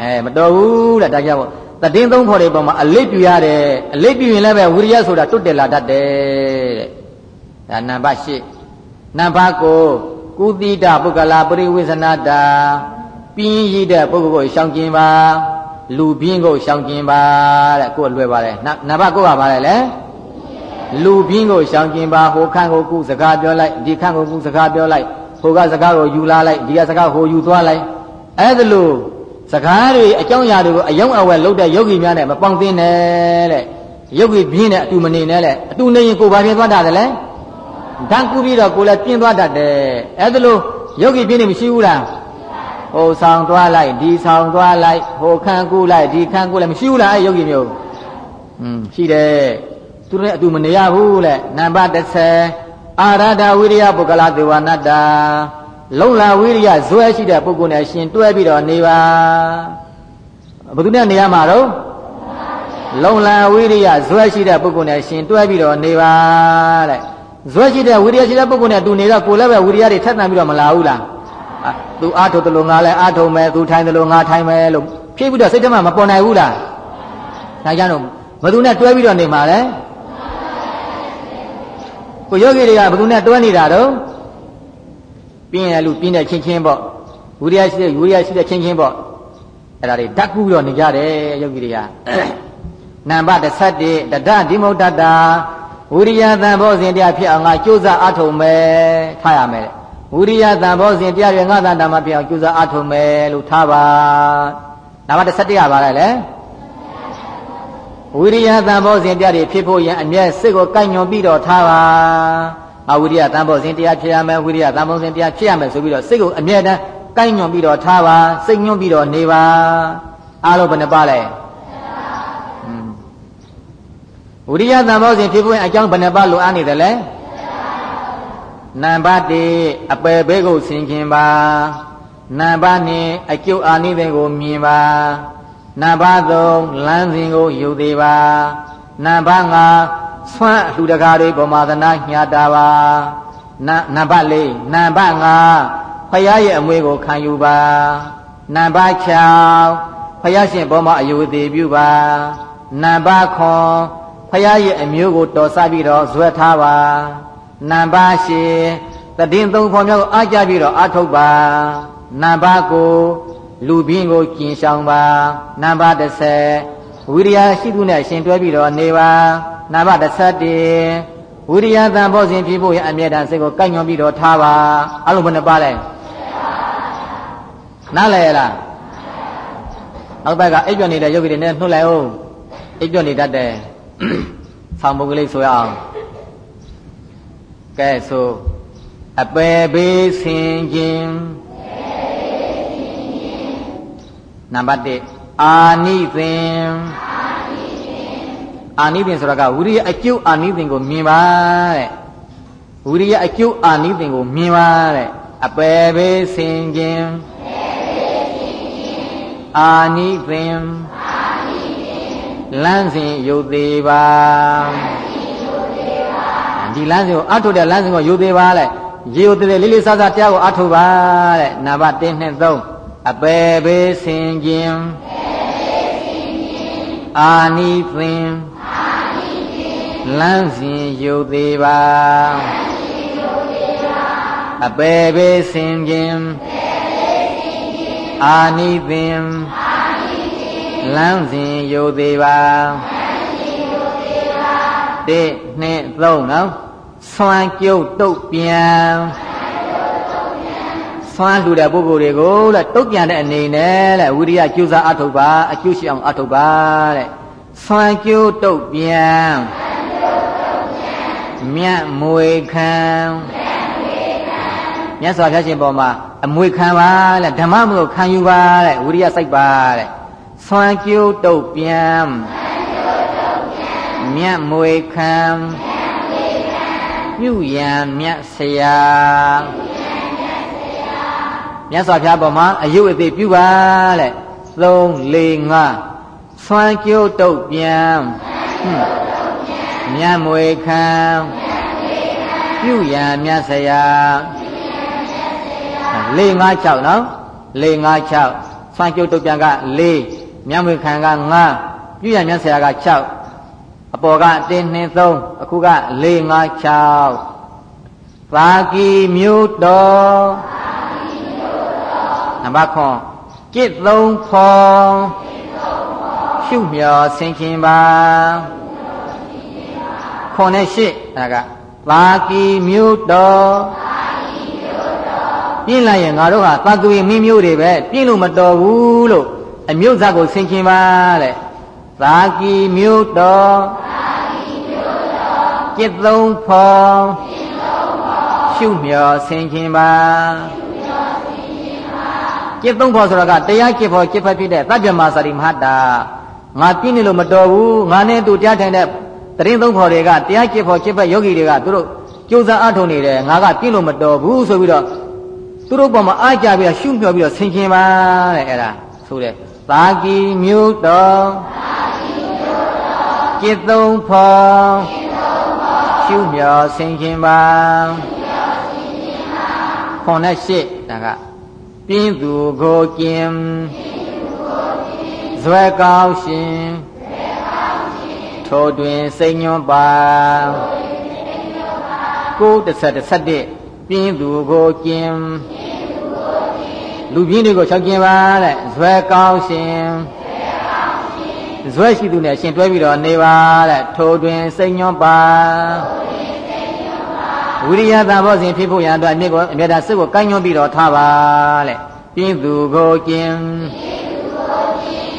အဲမတော်ဘူးတဲ့ဒါကြောင့်တည်င်းသုံးဖို့တွေပေါ်မှာအလိပ်ပြူရတယ်အလိပ်ပြူရင်လည်းပဲဝိရိယဆိုတာတွတ်တယ်လာတတ်တယ်တဲ့ဒါနံပါတ်၈နံပါတ်9 ကုသီတပုဂ္ဂလာပရိဝေဇနာတာပြင်းရည်တဲ့ပုဂ္ဂိုလ်ကိုရှောင်ကျင်ပါလူပြင်းကိုရှောင်ကျင်ပါတဲ့ကိုယ်လွယ်ပါတယ်နံပါတ်9ကပါလေလေလူပြင်းကိုရှောင်ကျင်ပါဟိုခန့်ကိုကုစကားပြောလိုက်ဒီခန့်ကိုကုစကားပြောလိုက်ဟိုကစကားကိုယူလာလိုက်ဒီကစကားဟိုယူသွားလိုက်အဲ့ဒါလို့စကားတွေအကြောင်းအရာတွေကိုအယုံအဝဲလုပ်တဲ့ယောဂီများနဲ့မပေါင်းသင်းနဲ့တဲ့ယောဂီပြင်းတဲ့အတူမနေနဲ့လေအတူနေရင်ကိုယ်ဘာဖြစ်သွားတာလဲ ဓာတ်ကူပြီးတော့ကိုယ်လည်းပြင်းသွားတတ်တယ်အဲ့ဒါလို့ယောဂီပြင်းနေမရှိဘူးလားဟိုဆောင်သွားလိုက်ဒီဆောင်သွားလိုက်ဟိုခန့်ကူလိုက်ဒီခန့်ကူလိုက်မရှိဘူးလားအဲ့ယောဂီမျိုးอืมရှိတယ်သူတို့နဲ့အတူမနေရဘူးလေနံပါတ်30အာရဒဝိရိယပုဂ္ဂလသေဝနတ္တာလုံလာဝိရိယဇွဲရှိတဲ့ပုဂ္ဂိုလ်နဲ့ရှင်တွဲပြီးတော့နေပါဘယ်သူနဲ့နေရမှာတော့လုံလာဝိရိယဇွဲရှိတဲ့ပုဂ္ဂိုလ်နဲ့ရှင်တွဲပြီးတော့နေပါတဲ့ ဇွဲရှိတဲ့ဝိရိယရှိတဲ့ပုဂ္ဂိုလ်နဲ့တူနေတော့ကိုယ်လည်းပဲဝိရိယတွေထက်သန်ပြီးတော့မလာဘူးလားသူအာထုတ်တယ်လို့ငါလည်းအာထုံမယ်သူထိုင်တယ်လို့ငါထိုင်မယ်လို့ဖြည့်ပြီးတော့စိတ်ထဲမှာမပေါ်နိုင်ဘူးလားဒါကြောင့်တော့ဘယ်သူနဲ့တွဲပြီးတော့နေမှာလဲကိုယောဂီတွေကဘယ်သူနဲ့တွဲနေတာတော့ပြင်းရလူပြင်းတဲ့ချင်းချင်းပေါ့ဝိရိယရှိတဲ့ဝိရိယရှိတဲ့ချင်းချင်းပေါ့အဲ့ဒါတွေဓာတ်ကူးပြီးတော့နေကြတယ်ယောဂီတွေကနံပါတ်17တဒဒီမုဒ္ဒတာ ဝိရိယသံဘောဇဉ်တရားဖြစ်အောင်ငါကြိုးစားအထုံမယ်ထားရမယ်ဝိရိယသံဘောဇဉ်တရားတွေငါသာဓမ္မဖြစ်အောင်ကြိုးစားအထုံမယ်လို့ထားပါနံပါတ်17ရပါလေလေဝိရိယသံဘောဇဉ်တရားတွေဖြစ်ဖို့ရန်အမျက်စိတ်ကိုကိုက်ညွန်ပြီးတော့ထားပါအဝိရိယသံဘောဇဉ်တရားဖြစ်ရမယ်ဝိရိယသံဘောဇဉ်တရားဖြစ်ရမယ်ဆိုပြီးတော့စိတ်ကိုအမျက်တမ်းကိုက်ညွန်ပြီးတော့ထားပါစိတ်ညွန်ပြီးတော့နေပါအားလုံးဘယ်နှပါလဲ ဝိရိယသံဘောဇဉ်ဖြစ်ဖို့အကြောင်းဘယ်နှပါလိုအပ်နေတယ်လဲနံပါတ်1အပယ်ဘေးကိုဆင်ခြင်ပါနံပါတ်2အကျုပ်အာနိသင်ကိုမြင်ပါနံပါတ်3လမ်းစဉ်ကိုယူသေးပါနံပါတ်5ဆွမ်းလှူတကားတွေဗမာသနာညှာတာပါနံပါတ်4နံပါတ်5ဖယားရဲ့အမွေကိုခံယူပါနံပါတ်6ဖယားရှင်ဘောမအယုသေးပြုပါနံပါတ်9 ဖယားရဲ့အမျိုးကိုတော်ဆပြီးတော့ဇွဲထားပါနံပါတ်8တည်င်းသုံးဖော်မြောက်အားကြပြီးတော့အားထုတ်ပါနံပါတ်9လူပြင်းကိုကျင်ဆောင်ပါနံပါတ်30ဝိရိယရှိသူနဲ့ရှင်တွဲပြီးတော့နေပါနံပါတ်31ဝိရိယသံဘောဇဉ်ဖြစ်ဖို့ရအမြဲတမ်းစိတ်ကိုကိုက်ညွန်ပြီးတော့ထားပါအလုံးဘယ်နှပါလဲနားလဲလားနောက်ဘက်ကအိပ်ပြနေတဲ့ယောဂီတွေနဲ့နှုတ်လိုက်အောင်အိပ်ပြနေတတ်တယ် ဆောင်းပုဂ္ဂလိဆိုရအောင်ကဲဆိုအပယ်ဘေးဆင်ခြင်းနံပါတ်1အာနိသင်အာနိသင်ဆိုတာကဝိရိယအကျုပ်အာနိသင်ကိုမြင်ပါတဲ့ဝိရိယအကျုပ်အာနိသင်ကိုမြင်ပါတဲ့အပယ်ဘေးဆင်ခြင်းအာနိသင် လမ်းစဉ်ယုတ်သေးပါဒီလမ်းစဉ်ကိုအထုတ်တဲ့လမ်းစဉ်ကိုယုတ်သေးပါလေရေယုတ်သေးလေးလေးစားစားတရားကိုအထုတ်ပါတဲ့နံပါတ်1နဲ့3အပေဘေးဆင်ခြင်းအာနိသင်လမ်းစဉ်ယုတ်သေးပါအပေဘေးဆင်ခြင်းအာနိသင် လမ်းစဉ်ယုတ်သေးပါတိနှစ်သုံးနော်ဆွမ်းကျုပ်တုတ်ပြန်ဆွမ်းလှူတဲ့ပုဂ္ဂိုလ်တွေကိုတဲ့တုတ်ပြန်တဲ့အနေနဲ့တဲ့ဝိရိယကျိုးစားအထုတ်ပါအကျိုးရှိအောင်အထုတ်ပါတဲ့ဆွမ်းကျိုးတုတ်ပြန်မြတ်မွေခံမြတ်စွာဘုရားရှင်ပေါ်မှာအမွေခံပါတဲ့ဓမ္မမလို့ခံယူပါတဲ့ဝိရိယစိုက်ပါတဲ့ ဆွမ်းကြိုးတုတ်ပြန်မြတ်မွေခံမြူရန်မြတ်ဆရာမြတ်စွာဘုရားပေါ်မှာအယုတ်အသေးပြုပါတဲ့3 4 5ဆွမ်းကြိုးတုတ်ပြန်မြတ်မွေခံမြူရန်မြတ်ဆရာ4 5 6နော်4 5 6ဆွမ်းကြိုးတုတ်ပြန်က4 မြတ်မွေခံက5မြူရန်မြတ်ဆရာက6အပေါ်က1 2 3အခုက4 5 6သာကီမြို့တော်နံပါတ်9จิตသုံးဖော်ရှုမြော်ဆင်ခင်ပါခွန်နဲ့ရှစ်ဒါကသာကီမြို့တော်ပြင်းလိုက်ရင်ငါတို့ဟာသာကီမင်းမျိုးတွေပဲပြင်းလို့မတော်ဘူးလို့ အမျိုးသားကိုဆင်ခင်ပါတဲ့သာကီမြို့တော်จิตသုံးဖော်ရှုမြော်ဆင်ခြင်းပါจิตသုံးဖော်ဆိုတာကတရားจิตဖော်จิตဖက်ဖြစ်တဲ့သဗ္ဗမစာရိမဟာတာငါပြင်းနေလို့မတော်ဘူးငါနဲ့တူတရားထိုင်တဲ့တရင်သုံးဖော်တွေကတရားจิตဖော်จิตဖက်ယောဂီတွေကသူတို့ကြိုးစားအထုံနေတယ်ငါကပြင်းလို့မတော်ဘူးဆိုပြီးတော့သူတို့ပေါ်မှာအားကြပြီးတော့ရှုမြော်ပြီးတော့ဆင်ခြင်းပါတဲ့အဲ့ဒါဆိုတဲ့ သာကီမြို့တော်จิตသုံးဖော်ရှုမြော်ဆင်ခြင်းပါခွန်နဲ့ရှစ်ဒါကပြင်းသူကိုကျင်ဇွဲကောင်းရှင်ထိုတွင်စိတ်ညွန်ပါကိုတစ်ဆက်တစ်ဆက်တစ်ပြင်းသူကိုကျင် လူပြင်းတွေကိုချက်ကျင်ပါတဲ့ဇွဲကောင်းရှင်ဇွဲရှိသူနဲ့ရှင်တွဲပြီးတော့နေပါတဲ့ထိုတွင်စိတ်ညွန်ပါဝိရိယသာဘောစဉ်ဖြစ်ဖို့ရန်အတွက်အမြစ်ကိုအမြဲတမ်းစိတ်ကိုကိုင်းညွှန်းပြီးတော့ထားပါတဲ့ပြင်းသူကိုကျင်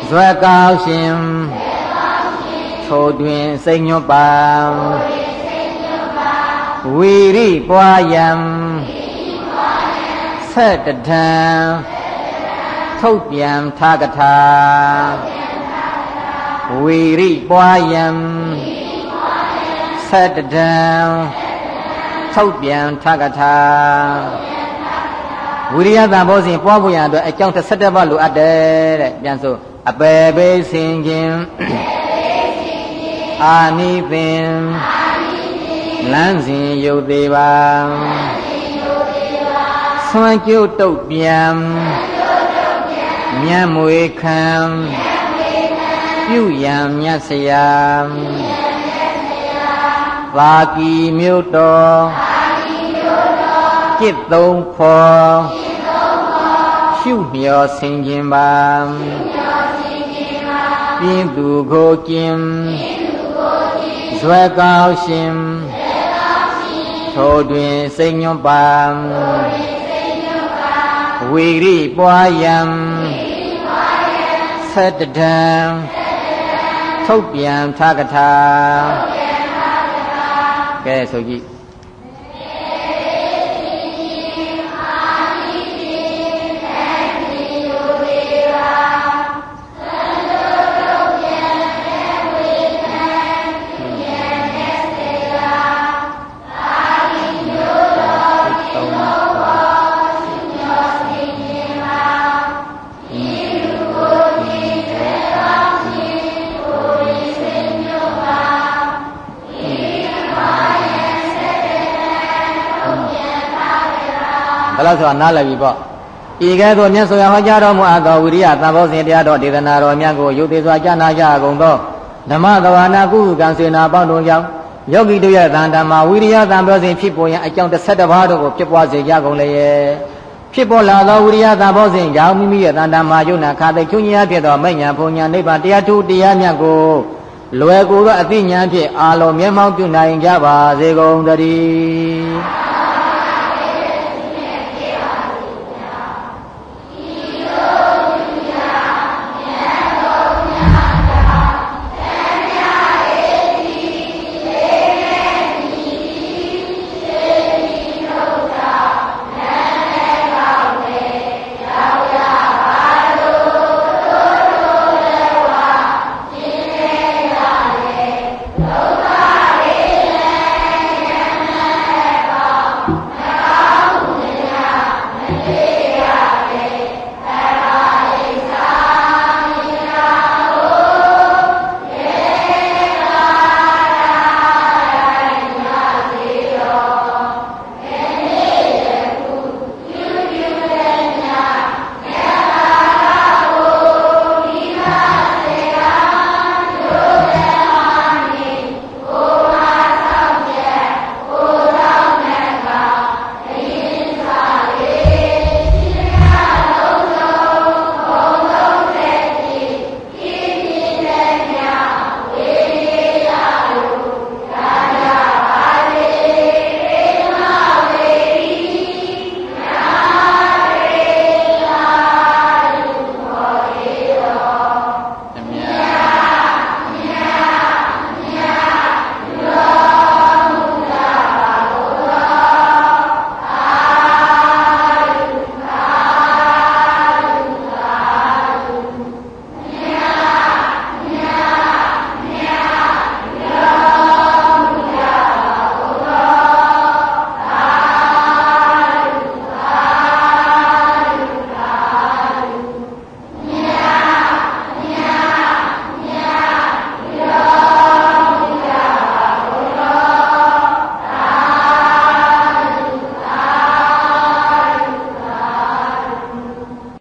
ဇွဲကောင်းရှင်ထိုတွင်စိတ်ညွတ်ပါဝီရိပွားယံ ဆက်တထံထုတ်ပြန်ထာကထာဝီရိပွားယံဆက်တထံထုတ်ပြန်ထကထာဝိရိယသံဘောစဉ်ပွားဖို့ရအတွက်အကြောင်း17ပါးလိုအပ်တယ်တဲ့ပြန်ဆိုအပေပေစင်ခြင်းအာနိသင်လမ်းစဉ်ယုတ်သေးပါ ဆွမ်းကျုပ်တုတ်ပြန်မြတ်မွေခံပြုရန်မြတ်ဆရာသာကီမြို့တော်จิตသုံးဖော်ရှုမြော်ဆင်ခြင်းပါပြင်းသူကိုကျင်ဇွဲကောင်းရှင်ထိုတွင်စိတ်ညွန့်ပါ ဝီရိပွားယံဆက်တံထုတ်ပြန်ထာကထာကဲဆိုကြည့် လောက်ဆိုတာနားလည်ပြီပေါ့ဤကဲ့သို့မြတ်စွာဟောကြားတော်မူအပ်သောဝိရိယသံဘောဇဉ်တရားတော်ဒေသနာတော်မြတ်ကိုယုတ်သေးစွာကြားနာကြကုန်သောဓမ္မသဘာနာကုကံစေနာပေါင်းတို့ကြောင့်ယောဂီတို့ရဲ့သံဓမ္မဝိရိယသံဘောဇဉ်ဖြစ်ပေါ်ရန်အကြောင်း၁၇ပါးတို့ကိုဖြစ်ပွားစေကြကုန်လေရဲ့ဖြစ်ပေါ်လာသောဝိရိယသံဘောဇဉ်ကြောင့်မိမိရဲ့သံဓမ္မယုံနာခါသိချုံညာဖြစ်သောမိညာဘုံညာနိဗ္ဗာန်တရားထုတရားမြတ်ကိုလွယ်ကူသောအသိဉာဏ်ဖြင့်အာလုံးမျက်မှောက်ပြုနိုင်ကြပါစေကုန်သတည်း